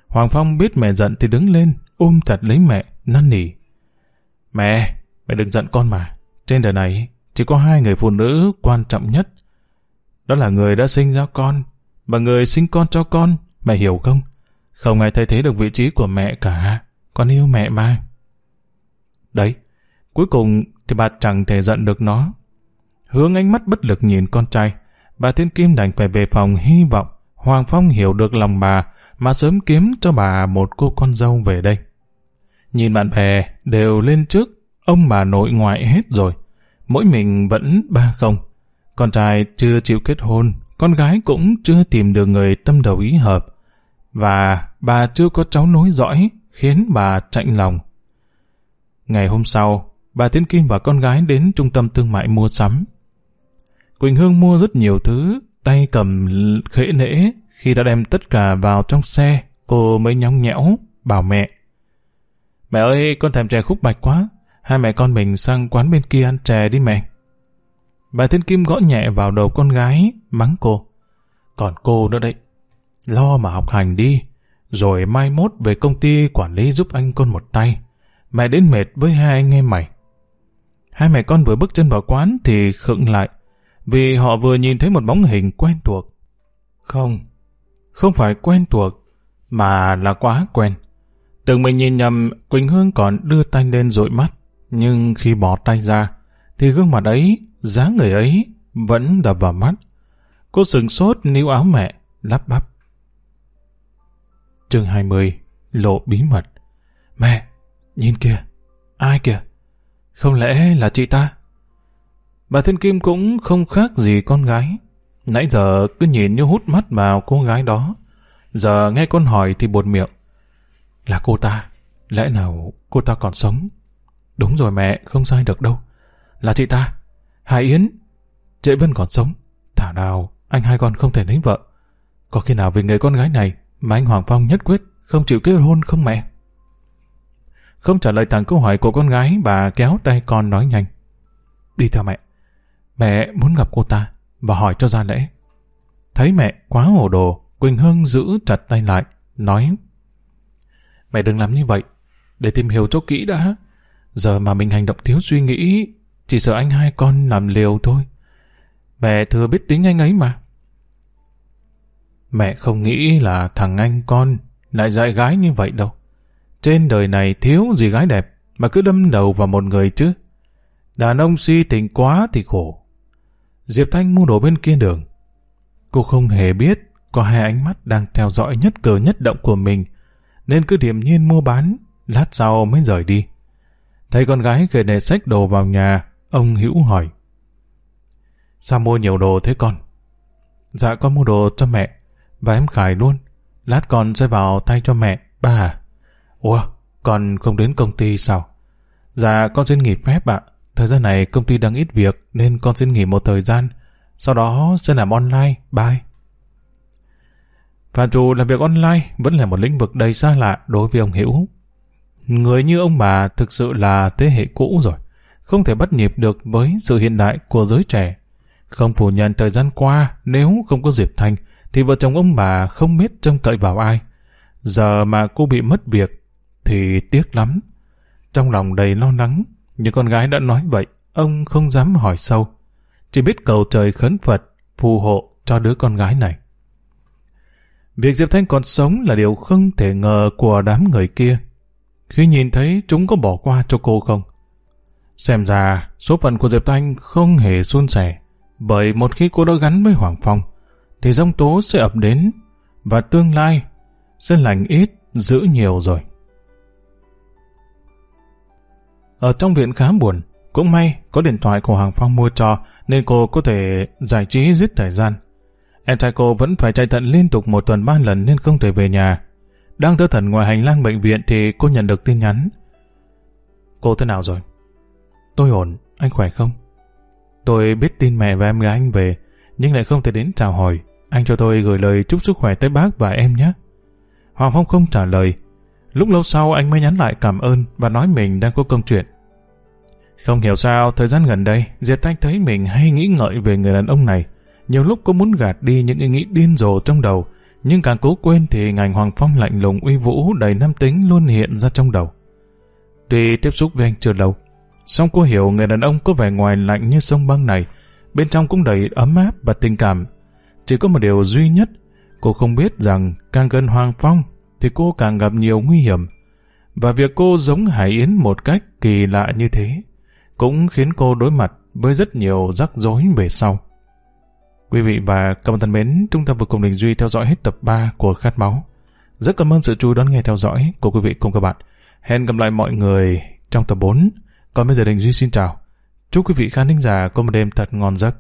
Hoàng Phong biết mẹ giận thì đứng lên, ôm chặt lấy mẹ, năn nỉ. Mẹ, mẹ đừng giận con mà. Trên đời này, chỉ có hai người phụ nữ quan trọng nhất. Đó là người đã sinh ra con, và người sinh con cho con, mẹ hiểu không? Không ai thay thế được vị trí của mẹ cả. Con yêu mẹ mà. Đấy, cuối cùng thì bà chẳng thể giận được nó. Hướng ánh mắt bất lực nhìn con trai, bà Thiên Kim đành phải về phòng hy vọng Hoàng Phong hiểu được lòng bà mà sớm kiếm cho bà một cô con dâu về đây. Nhìn bạn bè đều lên trước, ông bà nội ngoại hết rồi. Mỗi mình vẫn ba không. Con trai chưa chịu kết hôn, con gái cũng chưa tìm được người tâm đầu ý hợp. Và bà chưa có cháu nối dõi, khiến bà chạnh lòng. Ngày hôm sau, bà Tiến Kim và con gái đến trung tâm thương mại mua sắm. Quỳnh Hương mua rất nhiều thứ, tay cầm khễ nễ, khi đã đem tất cả vào trong xe, cô mới nhóng nhẽo, bảo mẹ. Mẹ ơi, con thèm chè khúc bạch quá, hai mẹ con mình sang quán bên kia ăn chè đi mẹ. Bà Thiên Kim gõ nhẹ vào đầu con gái, mắng cô. Còn cô nữa đấy, lo mà học hành đi, rồi mai mốt về công ty quản lý giúp anh con một tay. Mẹ đến mệt với hai anh em mày. Hai mẹ con vừa bước chân vào quán thì khựng lại, vì họ vừa nhìn thấy một bóng hình quen thuộc. Không, không phải quen thuộc, mà là quá quen. Tưởng mình nhìn nhầm, Quỳnh Hương còn đưa tay lên dội mắt, nhưng khi bỏ tay ra, thì gương mặt ấy, dáng người ấy, vẫn đập vào mắt. Cô sừng sốt níu áo mẹ, lắp bắp. Chương 20 Lộ bí mật Mẹ, nhìn kìa, ai kìa? Không lẽ là chị ta? Bà Thiên Kim cũng không khác gì con gái. Nãy giờ cứ nhìn như hút mắt vào cô gái đó. Giờ nghe con hỏi thì buồn miệng. Là cô ta, lẽ nào cô ta còn sống? Đúng rồi mẹ, không sai được đâu. Là chị ta, Hải Yến, chị Vân còn sống. Thảo nào, anh hai con không thể lấy vợ. Có khi nào vì người con gái này mà anh Hoàng Phong nhất quyết không chịu kết hôn không mẹ? Không trả lời thẳng câu hỏi của con gái, bà kéo tay con nói nhanh. Đi theo mẹ. Mẹ muốn gặp cô ta và hỏi cho ra lễ. Thấy mẹ quá hồ đồ, Quỳnh Hương giữ chặt tay lại, nói Mẹ đừng làm như vậy, để tìm hiểu cho kỹ đã. Giờ mà mình hành động thiếu suy nghĩ, chỉ sợ anh hai con làm liều thôi. Mẹ thừa biết tính anh ấy mà. Mẹ không nghĩ là thằng anh con lại dạy gái như vậy đâu. Trên đời này thiếu gì gái đẹp mà cứ đâm đầu vào một người chứ. Đàn ông si tình quá thì khổ. Diệp Thanh mua đồ bên kia đường. Cô không hề biết có hai ánh mắt đang theo dõi nhất cử nhất động của mình, nên cứ điềm nhiên mua bán, lát sau mới rời đi. Thấy con gái kể nề sách đồ vào nhà, ông Hữu hỏi. Sao mua nhiều đồ thế con? Dạ con mua đồ cho mẹ, và em Khải luôn. Lát con sẽ vào thay cho mẹ, ba à? Ủa, con không đến công ty sao? Dạ con xin nghỉ phép ạ. Thời gian này công ty đang ít việc nên con xin nghỉ một thời gian. Sau đó sẽ làm online. Bye. Và dù làm việc online vẫn là một lĩnh vực đầy xa lạ đối với ông Hữu. Người như ông bà thực sự là thế hệ cũ rồi. Không thể bắt nhịp được với sự hiện đại của giới trẻ. Không phủ nhận thời gian qua nếu không có Diệp Thanh thì vợ chồng ông bà không biết trông cậy vào ai. Giờ mà cô bị mất việc thì tiếc lắm. Trong lòng đầy lo lắng, nhưng con gái đã nói vậy, ông không dám hỏi sâu. Chỉ biết cầu trời khấn Phật, phù hộ cho đứa con gái này. Việc Diệp Thanh còn sống là điều không thể ngờ của đám người kia. Khi nhìn thấy chúng có bỏ qua cho cô không? Xem ra, số phận của Diệp Thanh không hề suôn sẻ, bởi một khi cô đã gắn với Hoàng Phong, thì giông tố sẽ ập đến, và tương lai sẽ lành ít, giữ nhiều rồi. Ở trong viện khá buồn, cũng may có điện thoại của Hoàng Phong mua cho nên cô có thể giải trí giết thời gian. Em trai cô vẫn phải chạy thận liên tục một tuần ba lần nên không thể về nhà. Đang thơ thần ngoài hành lang bệnh viện thì cô nhận được tin nhắn. Cô thế nào rồi? Tôi ổn, anh khỏe không? Tôi biết tin mẹ và em gái anh về, nhưng lại không thể đến chào hỏi. Anh cho tôi gửi lời chúc sức khỏe tới bác và em nhé. Hoàng Phong không trả lời, Lúc lâu sau anh mới nhắn lại cảm ơn và nói mình đang có công chuyện. Không hiểu sao, thời gian gần đây, Diệp Thanh thấy mình hay nghĩ ngợi về người đàn ông này. Nhiều lúc cô muốn gạt đi những ý nghĩ điên rồ trong đầu, nhưng càng cố quên thì ngành Hoàng Phong lạnh lùng uy vũ đầy nam tính luôn hiện ra trong đầu. Tuy tiếp xúc với anh chưa lâu, song cô hiểu người đàn ông có vẻ ngoài lạnh như sông băng này, bên trong cũng đầy ấm áp và tình cảm. Chỉ có một điều duy nhất, cô không biết rằng càng gần Hoàng Phong thì cô càng gặp nhiều nguy hiểm. Và việc cô giống Hải Yến một cách kỳ lạ như thế cũng khiến cô đối mặt với rất nhiều rắc rối về sau. Quý vị và các bạn thân mến, chúng ta vừa cùng Đình Duy theo dõi hết tập 3 của Khát Máu. Rất cảm ơn sự chú ý đón nghe theo dõi của quý vị cùng các bạn. Hẹn gặp lại mọi người trong tập 4. Còn bây giờ Đình Duy xin chào. Chúc quý vị khán thính giả có một đêm thật ngon giấc.